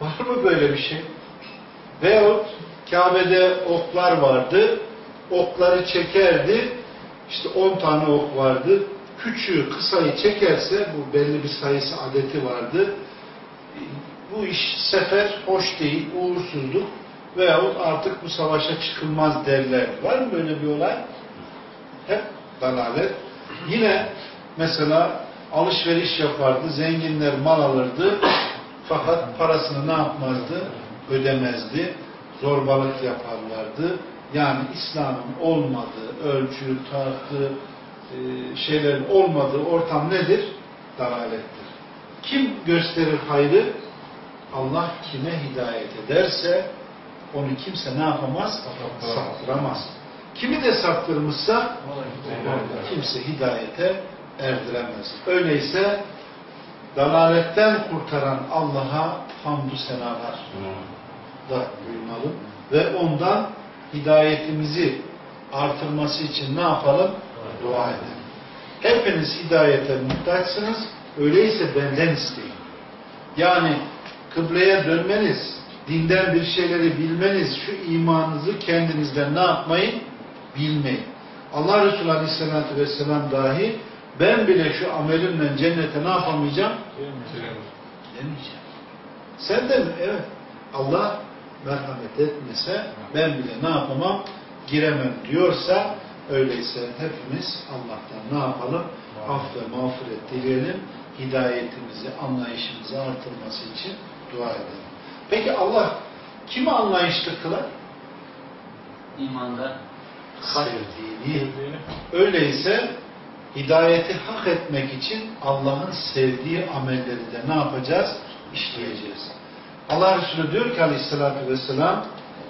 Var mı böyle bir şey? Veyahut Kabe'de oklar vardı. Okları çekerdi. İşte 10 tane ok vardı. Küçüğü, kısayı çekerse bu belli bir sayısı adeti vardı. Bu iş sefer hoş değil, uğursuzluk veyahut artık bu savaşa çıkılmaz derler. Var mı böyle bir olay? Hep dalalet. Yine mesela alışveriş yapardı, zenginler mal alırdı fakat parasını ne yapmazdı? Ödemezdi. Zorbalık yaparlardı. Yani İslam'ın olmadığı, ölçü, tartı, e, şeylerin olmadığı ortam nedir? Dalalettir. Kim gösterir hayrı? Allah kime hidayet ederse onu kimse ne yapamaz? Saptıramaz. Kimi de saptırmışsa kimse hidayete erdiremez. Öyleyse dalaletten kurtaran Allah'a hamdü senalar da duymalı ve ondan hidayetimizi artırması için ne yapalım? Dua edelim. Hepiniz hidayete muhtaçsınız. Öyleyse benden isteyin. Yani kıbleye dönmeniz, dinden bir şeyleri bilmeniz, şu imanınızı kendinizden ne yapmayın? Bilmeyin. Allah Resulü Aleyhisselatü Vesselam dahi ben bile şu amelimle cennete ne yapamayacağım? Gidemeyeceğim. Sen de mi? Evet. Allah merhamet etmese ben bile ne yapamam? Giremem diyorsa öyleyse hepimiz Allah'tan ne yapalım? Af ve mağfiret dileyelim. Hidayetimizi, anlayışımızı artırması için dua edelim. Peki Allah kimi anlayışlı kılar? İmanda Sevdiğini. Öyleyse hidayeti hak etmek için Allah'ın sevdiği amelleri de ne yapacağız? İşleyeceğiz. Allah Resulü diyor ki aleyhissalatü vesselam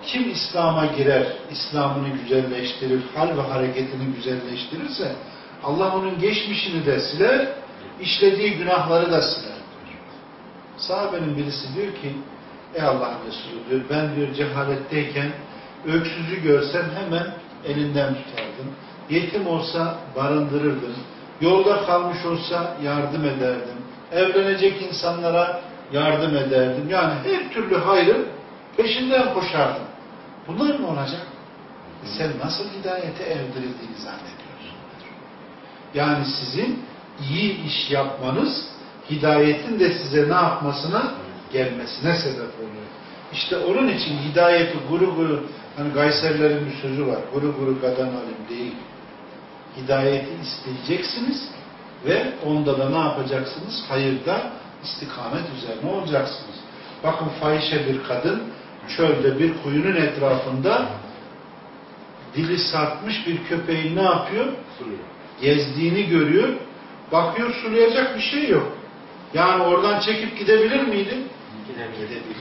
kim İslam'a girer, İslam'ını güzelleştirir, hal ve hareketini güzelleştirirse Allah onun geçmişini de siler, işlediği günahları da siler. Sahabenin birisi diyor ki Ey Allah'ın Resulü diyor ben diyor cehaletteyken öksüzü görsem hemen elinden tutardım. Yetim olsa barındırırdım. Yolda kalmış olsa yardım ederdim. Evlenecek insanlara yardım ederdim. Yani her türlü hayrın peşinden koşardım. Bunlar ne olacak? Sen nasıl hidayete erdirildiğini zannediyorsun? Yani sizin iyi iş yapmanız hidayetin de size ne yapmasına gelmesine sebep oluyor. İşte onun için hidayeti guru guru hani Gayserlerin bir sözü var. Guru guru gadan alim değil. Hidayeti isteyeceksiniz ve onda da ne yapacaksınız? Hayırda istikamet üzerine olacaksınız. Bakın fahişe bir kadın çölde bir kuyunun etrafında dili sarkmış bir köpeğin ne yapıyor? Gezdiğini görüyor. Bakıyor sulayacak bir şey yok. Yani oradan çekip gidebilir miydi? Gidebilir.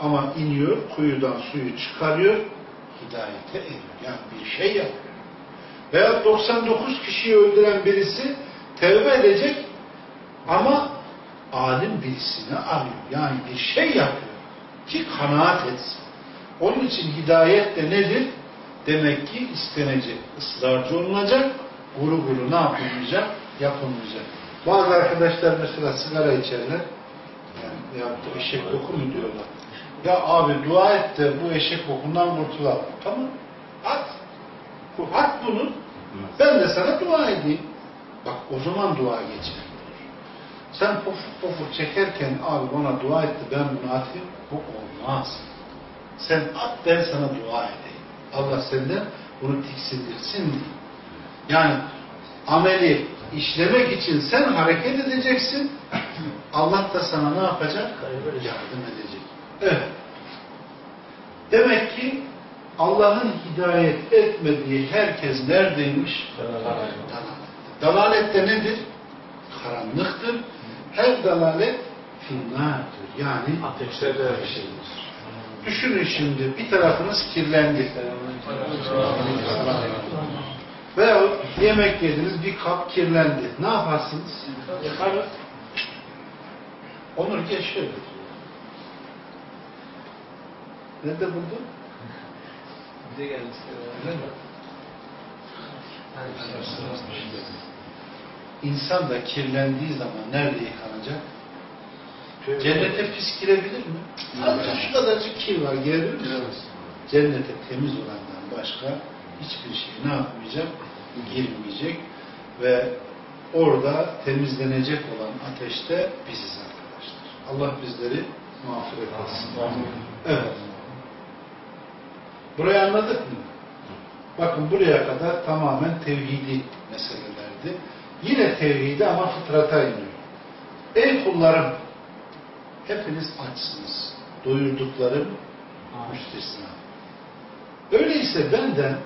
Ama iniyor, kuyudan suyu çıkarıyor, hidayete eriyor. Yani bir şey yapıyor. Veya 99 kişiyi öldüren birisi tevbe edecek ama alim birisini arıyor. Yani bir şey yapıyor ki kanaat etsin. Onun için hidayet de nedir? Demek ki istenecek, ısrarcı olunacak, guru guru ne yapılmayacak? Yapılmayacak. Bazı arkadaşlar mesela sigara içerler. Yani ya bu eşek koku mu diyorlar. Ya abi dua et de bu eşek kokundan kurtulalım. Tamam. At. At bunu. Ben de sana dua edeyim. Bak o zaman dua geçer. Sen pofuk pofuk çekerken abi bana dua etti ben bunu atayım. Bu olmaz. Sen at ben sana dua edeyim. Allah senden bunu tiksindirsin diye. Yani ameli işlemek için sen hareket edeceksin. Allah da sana ne yapacak? Yardım edecek. Evet. Demek ki Allah'ın hidayet etmediği herkes neredeymiş? Dalalette. Dalalette nedir? Karanlıktır. Her dalalet finnâdır. Yani Ateştedir. ateştedir. Düşünün şimdi bir tarafınız kirlendi. Veya yemek yediniz bir kap kirlendi. Ne yaparsınız? Yıkarız. Onur geç şöyle. Nerede buldun? Bize geldi. İnsan da kirlendiği zaman nerede yıkanacak? Cennete pis girebilir mi? Hatta şu kadarcık kir var girebilir mi? Cennete temiz olandan başka hiçbir şey ne yapmayacak? Girmeyecek ve orada temizlenecek olan ateşte biziz arkadaşlar. Allah bizleri mağfiret etsin. Evet. Burayı anladık mı? Bakın buraya kadar tamamen tevhidi meselelerdi. Yine tevhidi ama fıtrata iniyor. Ey kullarım, hepiniz açsınız. Doyurduklarım müstesna. Öyleyse benden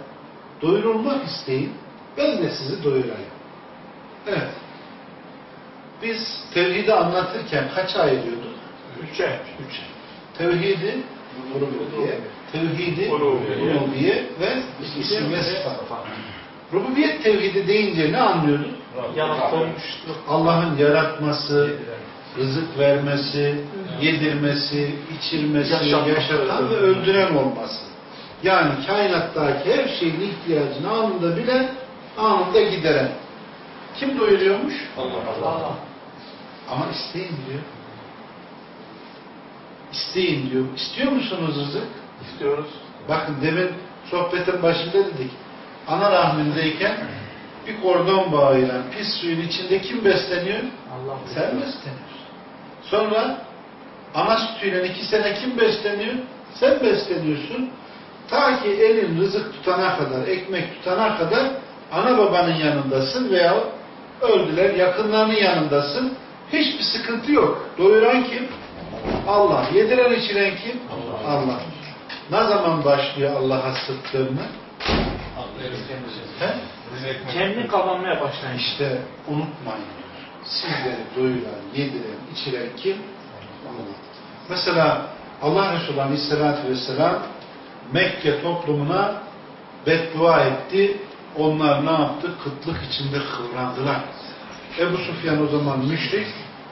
doyurulmak isteyin, ben de sizi doyurayım. Evet. Biz tevhidi anlatırken kaç ayırıyorduk? Üçe. Üç. Tevhidi, rububiye, tevhidi, Uluhiye. uluhiye ve isim ve sıfat. Rububiyet tevhidi deyince ne anlıyorduk? Allah'ın yaratması, rızık vermesi, yedirmesi, içirmesi, yaşatan ve öldüren olması. Yani kainattaki her şeyin ihtiyacını anında bilen, anında gideren. Kim doyuruyormuş? Allah. Ama isteyin diyor. İsteyin diyor. İstiyor musunuz rızık? İstiyoruz. Bakın demin sohbetin başında dedik. Ana rahmindeyken bir kordon bağıyla pis suyun içinde kim besleniyor? Allah. Sen besleniyorsun. Sonra ana sütüyle iki sene kim besleniyor? Sen besleniyorsun. Ta ki elin rızık tutana kadar, ekmek tutana kadar ana babanın yanındasın veya öldüler yakınlarının yanındasın. Hiçbir sıkıntı yok. Doyuran kim? Allah. Yediren içiren kim? Allah. Ne zaman başlıyor Allah'a dönme? He? Kendi kazanmaya başlayın. İşte unutmayın. Sizleri doyuran, yediren, içiren kim? Allah. Mesela Allah Resulü Aleyhisselatü Vesselam Mekke toplumuna beddua etti. Onlar ne yaptı? Kıtlık içinde kıvrandılar. Ebu Sufyan o zaman müşrik.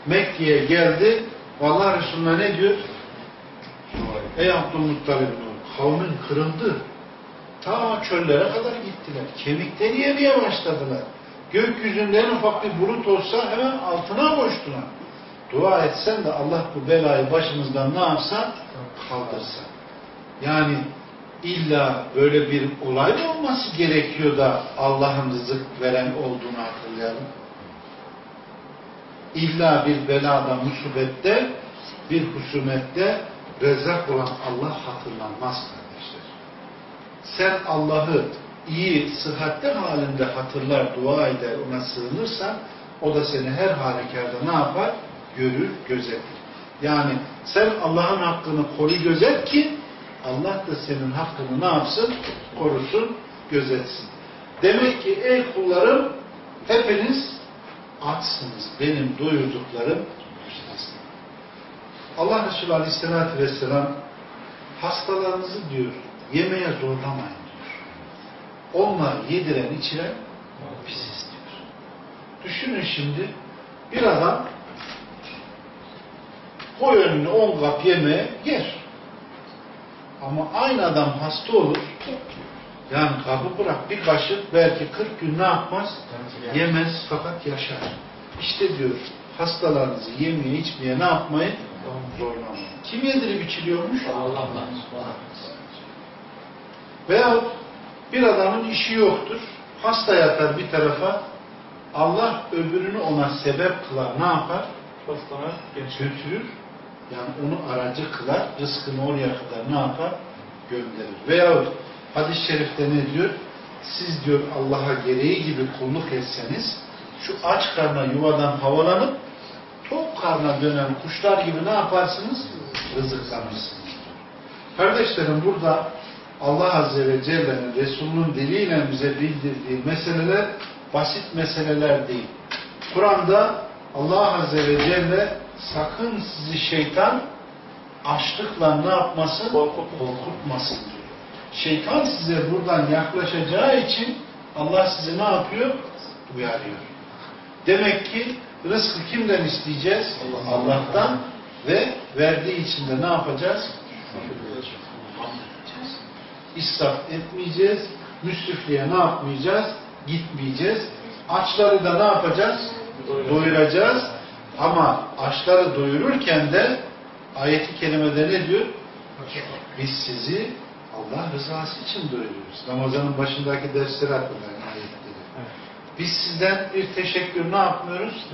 Mekke'ye geldi. Allah Resulü'ne ne diyor? Ey Abdülmuttalib'in oğlu, kavmin kırıldı. Ta çöllere kadar gittiler. Kemikleri yemeye başladılar. Gökyüzünden ufak bir bulut olsa hemen altına koştular. Dua etsen de Allah bu belayı başımızdan ne yapsa? Kaldırsa. Yani illa böyle bir olay mı olması gerekiyor da Allah'ın rızık veren olduğunu hatırlayalım. İlla bir belada, musibette, bir husumette rezzak olan Allah hatırlanmaz kardeşler. Sen Allah'ı iyi, sıhhatli halinde hatırlar, dua eder, ona sığınırsan o da seni her halükarda ne yapar? Görür, gözetir. Yani sen Allah'ın hakkını koru gözet ki Allah da senin hakkını ne yapsın? Korusun, gözetsin. Demek ki ey kullarım hepiniz açsınız. Benim doyurduklarım. Allah Resulü Aleyhisselatü Vesselam hastalarınızı diyor yemeğe zorlamayın diyor. Onlar yediren içiren biziz diyor. Düşünün şimdi bir adam koy önüne on kap yemeğe yer. Ama aynı adam hasta olur. Yani kabı bırak bir kaşık belki 40 gün ne yapmaz? Yemez fakat yaşar. İşte diyor hastalarınızı yemeye içmeye ne yapmayın? Zorlamayın. Kim yedirip içiliyormuş? Allah. Veyahut bir adamın işi yoktur. Hasta yatar bir tarafa. Allah öbürünü ona sebep kılar. Ne yapar? Hastalar Götürür. Yani onu aracı kılar. Rızkını oraya kadar ne yapar? Gönderir. Veyahut hadis-i şerifte ne diyor? Siz diyor Allah'a gereği gibi kulluk etseniz şu aç karna yuvadan havalanıp tok karna dönen kuşlar gibi ne yaparsınız? Rızıklanırsınız. Kardeşlerim burada Allah Azze ve Celle'nin Resulünün diliyle bize bildirdiği meseleler basit meseleler değil. Kur'an'da Allah Azze ve Celle sakın sizi şeytan açlıkla ne yapmasın? Korkutmasın. Diyor. Şeytan size buradan yaklaşacağı için Allah sizi ne yapıyor? Uyarıyor. Demek ki rızkı kimden isteyeceğiz? Allah'tan ve verdiği için de ne yapacağız? İsraf etmeyeceğiz. Müsrifliğe ne yapmayacağız? Gitmeyeceğiz. Açları da ne yapacağız? Doyuracağız. Ama açları doyururken de ayeti kerimede ne diyor? Biz sizi Allah rızası için doyuruyoruz. Ramazanın başındaki dersleri hatırlayın ayetleri. Biz sizden bir teşekkür ne yapmıyoruz?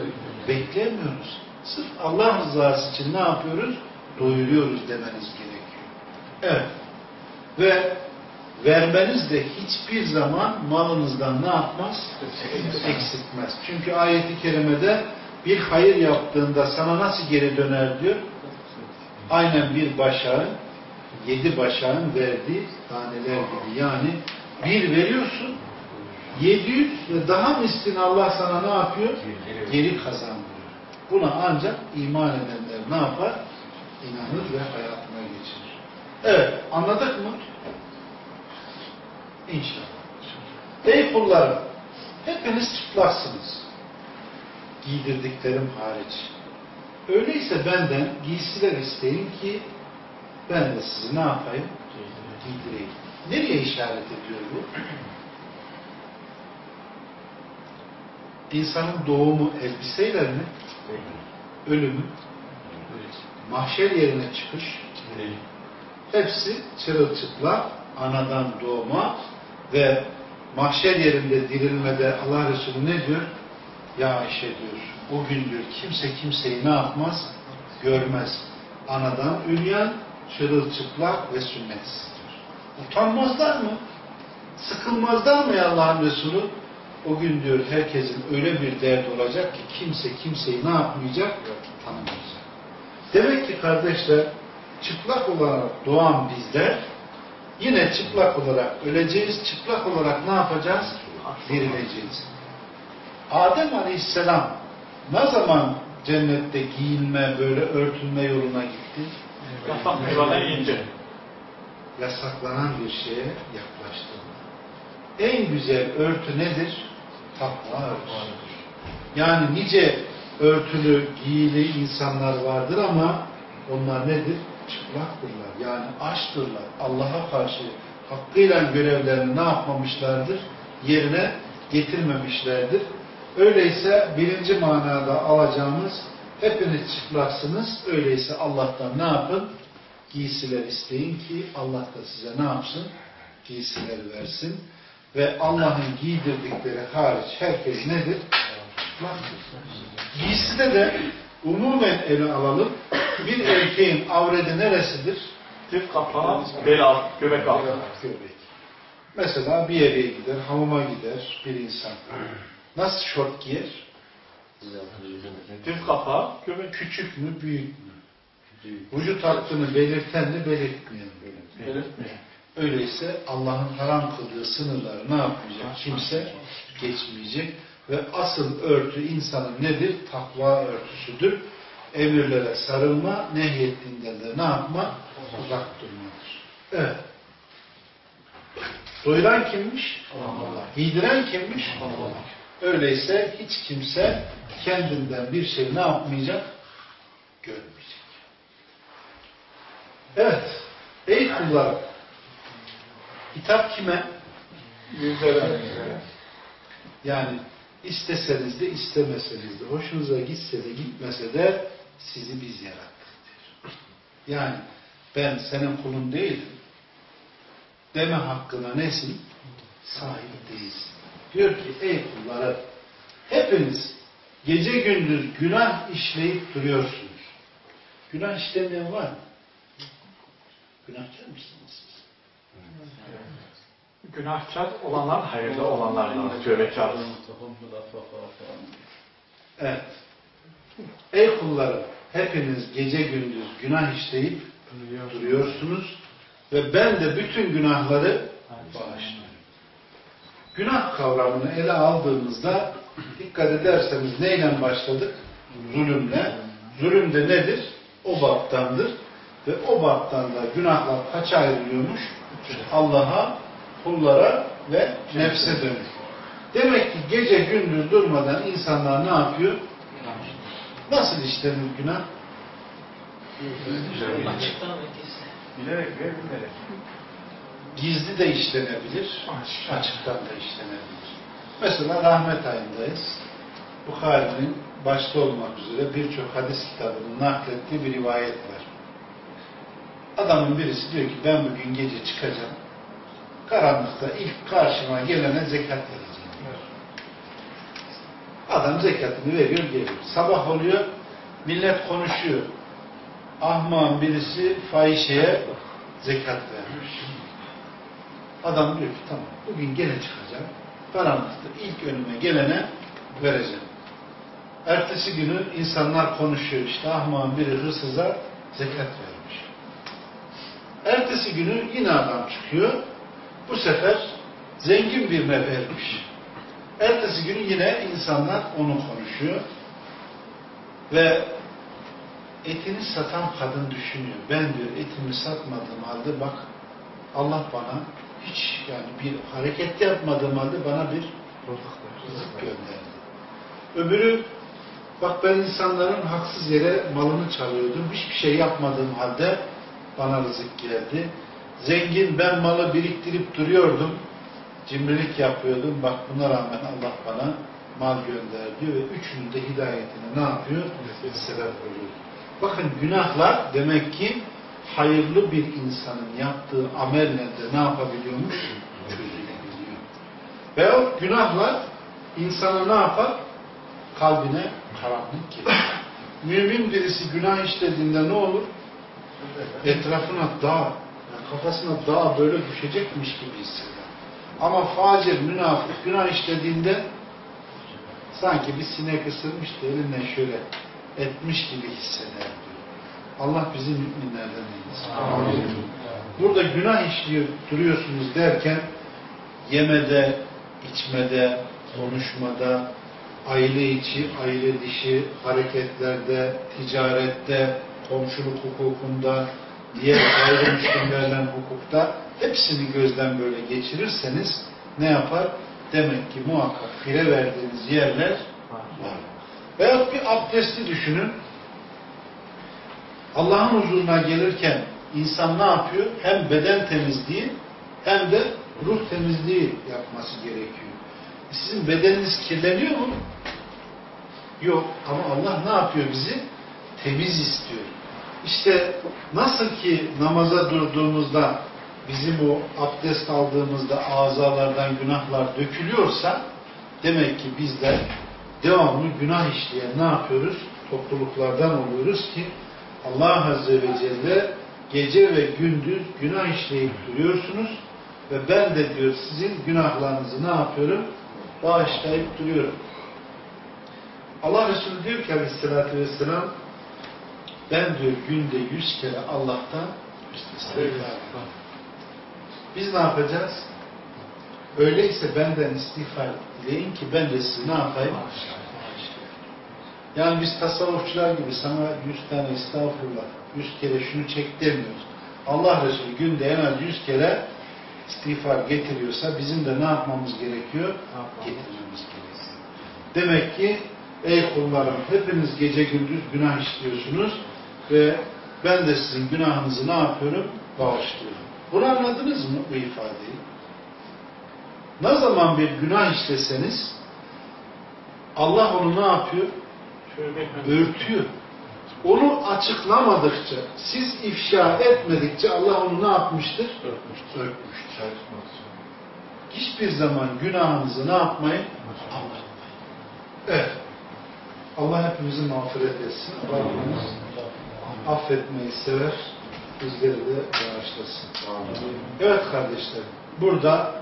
Beklemiyoruz. Sırf Allah rızası için ne yapıyoruz? Doyuruyoruz demeniz gerekiyor. Evet. Ve vermeniz de hiçbir zaman malınızdan ne yapmaz? Eksiltmez. Çünkü ayeti kerimede bir hayır yaptığında sana nasıl geri döner diyor? Aynen bir başağın, yedi başağın verdiği taneler gibi. Yani bir veriyorsun, 700 ve daha mislini Allah sana ne yapıyor? Geri kazandırıyor. Buna ancak iman edenler ne yapar? İnanır ve hayatına geçirir. Evet, anladık mı? İnşallah. Ey kullarım, hepiniz çıplaksınız. Giydirdiklerim hariç. Öyleyse benden giysiler isteyin ki ben de sizi ne yapayım? Giydireyim. Nereye işaret ediyor bu? İnsanın doğumu elbiseyle mi? Ölümü? Mahşer yerine çıkış? Hepsi çırılçıplak anadan doğma ve mahşer yerinde dirilmede Allah Resulü ne diyor? Ya Ayşe diyor, o gün diyor kimse kimseyi ne yapmaz? Görmez. Anadan üryan, çırılçıplak ve sünnetsizdir. Utanmazlar mı? Sıkılmazlar mı ya Allah'ın Resulü? O gün diyor herkesin öyle bir dert olacak ki kimse kimseyi ne yapmayacak? Tanımayacak. Demek ki kardeşler çıplak olarak doğan bizler yine çıplak olarak öleceğiz. Çıplak olarak ne yapacağız? Dirileceğiz. Adem Aleyhisselam ne zaman cennette giyinme, böyle örtünme yoluna gitti? Yiyince. Yasaklanan bir şeye yaklaştığında. En güzel örtü nedir? Takva örtüsüdür. Yani nice örtülü, giyili insanlar vardır ama onlar nedir? Çıplaktırlar. Yani açtırlar. Allah'a karşı hakkıyla görevlerini ne yapmamışlardır? Yerine getirmemişlerdir. Öyleyse birinci manada alacağımız hepiniz çıplaksınız. Öyleyse Allah'tan ne yapın? Giysiler isteyin ki Allah da size ne yapsın? Giysiler versin. Ve Allah'ın giydirdikleri hariç herkes nedir? Çıplaktır. Giyside de umumen ele alalım. Bir erkeğin avredi neresidir? Diz kapağı, bel alt, göbek. Göbek. Mesela bir yere gider, hamama gider bir insan. Nasıl şort giyer? Diz kapağı, göbek. Küçük mü, büyük mü? Vücut hattını belirten mi, belirtmeyen mi? Belirtmiyor. Öyleyse Allah'ın haram kıldığı sınırları ne yapmayacak? Kimse geçmeyecek. Ve asıl örtü insanın nedir? Takva örtüsüdür. Emirlere sarılma, nehyettiğinden de ne yapma? Uzak durmadır. Evet. Doyuran kimmiş? Allah. Giydiren kimmiş? Allah. Öyleyse hiç kimse kendinden bir şey ne yapmayacak? Görmeyecek. Evet. Ey kullarım. Hitap kime? Yüzlere. Yani isteseniz de istemeseniz de, hoşunuza gitse de gitmese de sizi biz yarattık. Yani ben senin kulun değilim. Deme hakkına nesin? Sahip değilsin. Diyor ki ey kullarım hepiniz gece gündüz günah işleyip duruyorsunuz. Günah işlemeyen var mı? Günahkar mısınız siz? Günahkar olanlar hayırlı olanlardan. Tövbekar. Evet. Ey kullarım, hepiniz gece gündüz günah işleyip duruyorsunuz ve ben de bütün günahları bağışlıyorum. Günah kavramını ele aldığımızda dikkat ederseniz neyle başladık? Zulümle. Zulüm de nedir? O baptandır. Ve o baptan da günahlar kaça ayrılıyormuş? Allah'a, kullara ve nefse dönüyor. Demek ki gece gündüz durmadan insanlar ne yapıyor? Nasıl işlenir günah? Bilerek ve bilmerek. Gizli de işlenebilir, açıktan da işlenebilir. Mesela rahmet ayındayız. Bukhari'nin başta olmak üzere birçok hadis kitabının naklettiği bir rivayet var. Adamın birisi diyor ki ben bugün gece çıkacağım. Karanlıkta ilk karşıma gelene zekat vereceğim. Adam zekatını veriyor geliyor. Sabah oluyor millet konuşuyor. Ahman birisi fahişeye zekat vermiş. Adam diyor ki tamam bugün gene çıkacağım. Karanlıkta ilk önüme gelene vereceğim. Ertesi günü insanlar konuşuyor işte Ahman biri hırsıza zekat vermiş. Ertesi günü yine adam çıkıyor. Bu sefer zengin birine vermiş. Ertesi günü yine insanlar onu konuşuyor. Ve etini satan kadın düşünüyor. Ben diyor etimi satmadığım halde bak Allah bana hiç yani bir hareket yapmadığım halde bana bir rızık gönderdi. Öbürü bak ben insanların haksız yere malını çalıyordum. Hiçbir şey yapmadığım halde bana rızık geldi. Zengin ben malı biriktirip duruyordum. Cimrilik yapıyordum. Bak buna rağmen Allah bana mal gönderdi ve üçünün de hidayetine ne yapıyor? Sebep oluyor. Bakın günahlar demek ki hayırlı bir insanın yaptığı amelle de ne yapabiliyormuş? Çözülebiliyor. Veyahut günahlar insana ne yapar? Kalbine karanlık gelir. Mümin birisi günah işlediğinde ne olur? Etrafına dağ, kafasına dağ böyle düşecekmiş gibi hisseder. Ama facir, münafık günah işlediğinde sanki bir sinek ısırmış da elinden şöyle etmiş gibi hisseder. Allah bizim müminlerden eylesin. Burada günah işliyor duruyorsunuz derken yemede, içmede, konuşmada, aile içi, aile dişi hareketlerde, ticarette, komşuluk hukukunda, diğer gayrimüslimlerle hukukta hepsini gözden böyle geçirirseniz ne yapar? Demek ki muhakkak fire verdiğiniz yerler var. Veyahut bir abdesti düşünün. Allah'ın huzuruna gelirken insan ne yapıyor? Hem beden temizliği hem de ruh temizliği yapması gerekiyor. Sizin bedeniniz kirleniyor mu? Yok. Ama Allah ne yapıyor bizi? Temiz istiyor. İşte nasıl ki namaza durduğumuzda bizim o abdest aldığımızda azalardan günahlar dökülüyorsa demek ki bizler devamlı günah işleyen ne yapıyoruz? Topluluklardan oluyoruz ki Allah Azze ve Celle gece ve gündüz günah işleyip duruyorsunuz ve ben de diyor sizin günahlarınızı ne yapıyorum? Bağışlayıp duruyorum. Allah Resulü diyor ki aleyhissalatü vesselam ben diyor günde yüz kere Allah'tan istiğfar Biz ne yapacağız? Öyleyse benden istiğfar dileyin ki ben de sizi ne yapayım? Yani biz tasavvufçular gibi sana yüz tane estağfurullah, yüz kere şunu çek demiyoruz. Allah Resulü günde en az yüz kere istiğfar getiriyorsa bizim de ne yapmamız gerekiyor? Getirmemiz gerekiyor. Demek ki ey kullarım hepiniz gece gündüz günah işliyorsunuz ve ben de sizin günahınızı ne yapıyorum? Bağışlıyorum. Bunu anladınız mı bu ifadeyi? Ne zaman bir günah işleseniz Allah onu ne yapıyor? Örtüyor. Onu açıklamadıkça, siz ifşa etmedikçe Allah onu ne yapmıştır? Örtmüştür. Örtmüştür. Hiçbir zaman günahınızı ne yapmayın? Anlatmayın. Evet. Allah hepimizi mağfiret etsin. Rabbimiz affetmeyi sever. Bizleri de bağışlasın. Evet kardeşlerim. Burada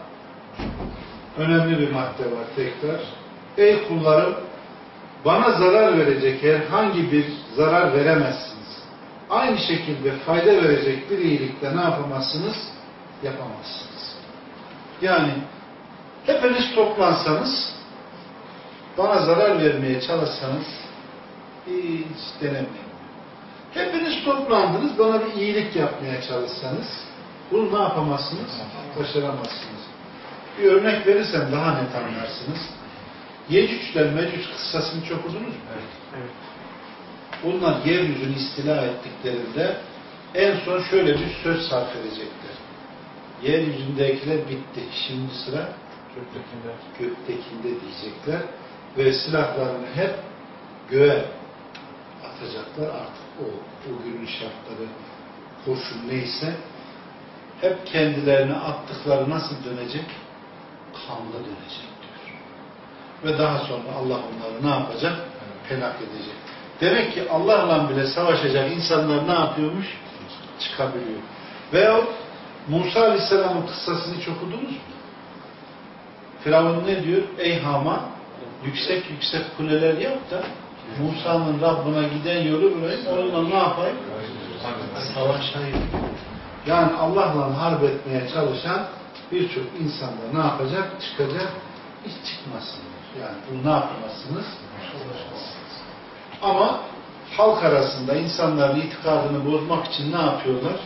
önemli bir madde var tekrar. Ey kullarım bana zarar verecek herhangi bir zarar veremezsiniz. Aynı şekilde fayda verecek bir iyilikte ne yapamazsınız? Yapamazsınız. Yani hepiniz toplansanız bana zarar vermeye çalışsanız hiç denemeyin. Hepiniz toplandınız, bana bir iyilik yapmaya çalışsanız, bunu ne yapamazsınız? Başaramazsınız. Bir örnek verirsem daha net anlarsınız. Yecüc'ler Mecüc kıssasını çok okudunuz mu? Evet. Bunlar yeryüzünü istila ettiklerinde en son şöyle bir söz sarf edecekler. Yeryüzündekiler bitti. Şimdi sıra Göktekinde. göktekinde diyecekler. Ve silahlarını hep göğe atacaklar. Artık o, o günün şartları kurşun neyse hep kendilerine attıkları nasıl dönecek? Kanlı dönecek. Ve daha sonra Allah onları ne yapacak? Helak edecek. Demek ki Allah'la bile savaşacak insanlar ne yapıyormuş? Çıkabiliyor. Veyahut Musa Aleyhisselam'ın kıssasını hiç okudunuz mu? Firavun ne diyor? Ey Haman yüksek yüksek kuleler yap da Musa'nın Rabbına giden yolu bulayım. Onunla ne yapayım? Savaşayım. Yani Allah'la harp etmeye çalışan birçok insanda ne yapacak? Çıkacak. Hiç çıkmazsınız. Yani bunu ne yapamazsınız? Savaşamazsınız. Ama halk arasında insanların itikadını bozmak için ne yapıyorlar?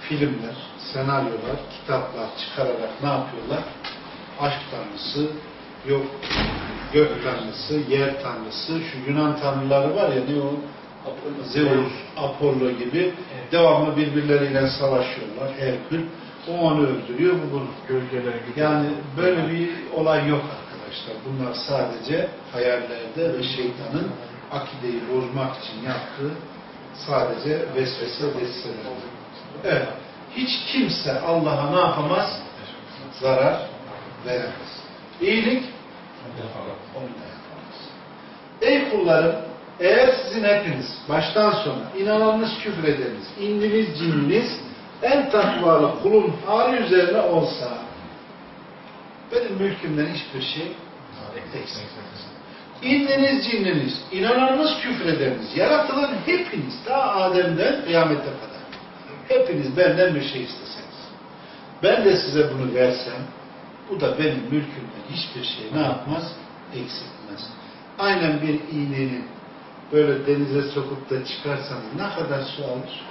Filmler, senaryolar, kitaplar çıkararak ne yapıyorlar? Aşk tanrısı, yok gök tanrısı, yer tanrısı, şu Yunan tanrıları var ya ne o? Zeus, Apollo gibi devamlı birbirleriyle savaşıyorlar. Herkül, o onu öldürüyor, bu bunu. Gölgelere gidiyor. Yani böyle bir olay yok arkadaşlar. Bunlar sadece hayallerde ve şeytanın akideyi bozmak için yaptığı sadece vesvese vesveseler. Evet. Hiç kimse Allah'a ne yapamaz? Zarar veremez. İyilik onu da yapamaz. Ey kullarım eğer sizin hepiniz baştan sona inananınız küfredeniz, indiniz cininiz en takvalı kulun hali üzerine olsa benim mülkümden hiçbir şey. İnniniz cinniniz, inananınız küfredeniz, yaratılan hepiniz, ta Adem'den kıyamete kadar. Hepiniz benden bir şey isteseniz. Ben de size bunu versem, bu da benim mülkümden hiçbir şey ne yapmaz? Eksiltmez. Aynen bir iğnenin böyle denize sokup da çıkarsanız ne kadar su alır?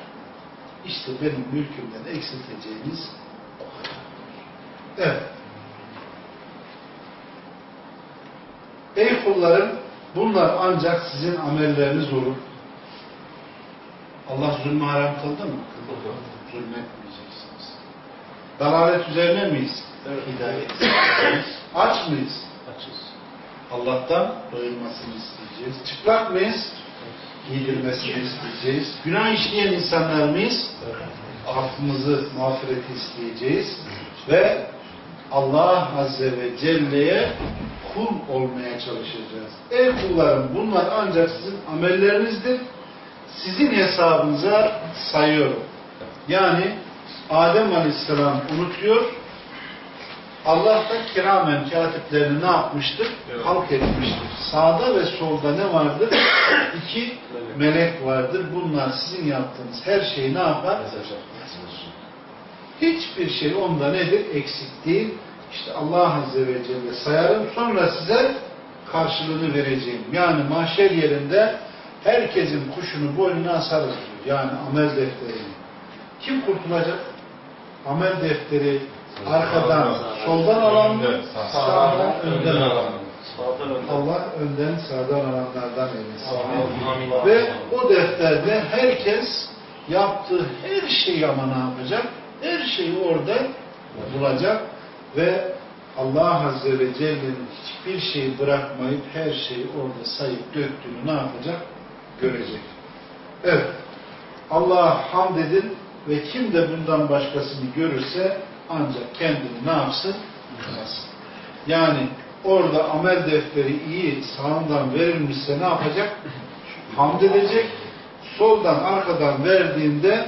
İşte benim mülkümden eksilteceğiniz o kadar. Evet. Ey kullarım bunlar ancak sizin amelleriniz olur. Allah zulmü haram kıldı mı? Zulmetmeyeceksiniz. Dalalet üzerine miyiz? Hidayet. Aç mıyız? Açız. Allah'tan doyurmasını isteyeceğiz. Çıplak mıyız? Giydirmesini isteyeceğiz. Günah işleyen insanlar mıyız? Affımızı, mağfireti isteyeceğiz. Ve Allah Azze ve Celle'ye kul olmaya çalışacağız. Ey kullarım bunlar ancak sizin amellerinizdir. Sizin hesabınıza sayıyorum. Yani Adem Aleyhisselam unutuyor. Allah da kiramen katiplerini ne yapmıştır? Halk etmiştir. Sağda ve solda ne vardır? İki melek vardır. Bunlar sizin yaptığınız her şeyi ne yapar? Yazar. Hiçbir şey onda nedir? Eksik değil. İşte Allah Azze ve Celle sayarım. Sonra size karşılığını vereceğim. Yani mahşer yerinde herkesin kuşunu boynuna asarız diyor. Yani amel defterini. Kim kurtulacak? Amel defteri arkadan, soldan alan mı? Sağdan, önden alan mı? Allah önden, sağdan alanlardan eylesin. Ve o defterde herkes yaptığı her şeyi ama ne yapacak? Her şeyi orada bulacak ve Allah Azze ve Celle'nin hiçbir şeyi bırakmayıp her şeyi orada sayıp döktüğünü ne yapacak? Görecek. Evet. Allah'a hamd edin ve kim de bundan başkasını görürse ancak kendini ne yapsın? Kınasın. Yani orada amel defteri iyi sağından verilmişse ne yapacak? Hamd edecek. Soldan arkadan verdiğinde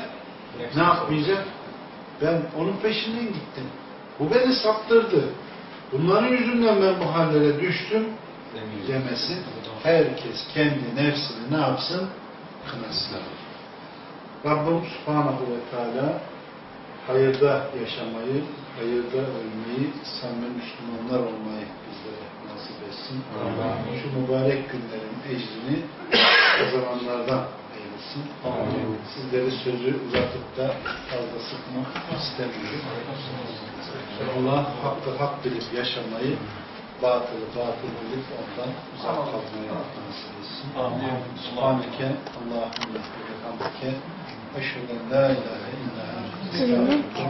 ne yapmayacak? Ben onun peşinden gittim. Bu beni saptırdı. Bunların yüzünden ben bu hallere düştüm demesin. Herkes kendi nefsini ne yapsın? Kınasın. Rabbim Subhanahu ve Teala hayırda yaşamayı, hayırda ölmeyi, samimi Müslümanlar olmayı bizlere nasip etsin. Şu mübarek günlerin ecrini kazananlardan etsin. Sizleri sözü uzatıp da fazla sıkmak istemiyorum. Allah hakkı hak bilip yaşamayı, batılı batıl bilip ondan uzak kalmayı nasip etsin. Subhaneke Allahümme ve hamdike eşhedü en la ilahe illa ente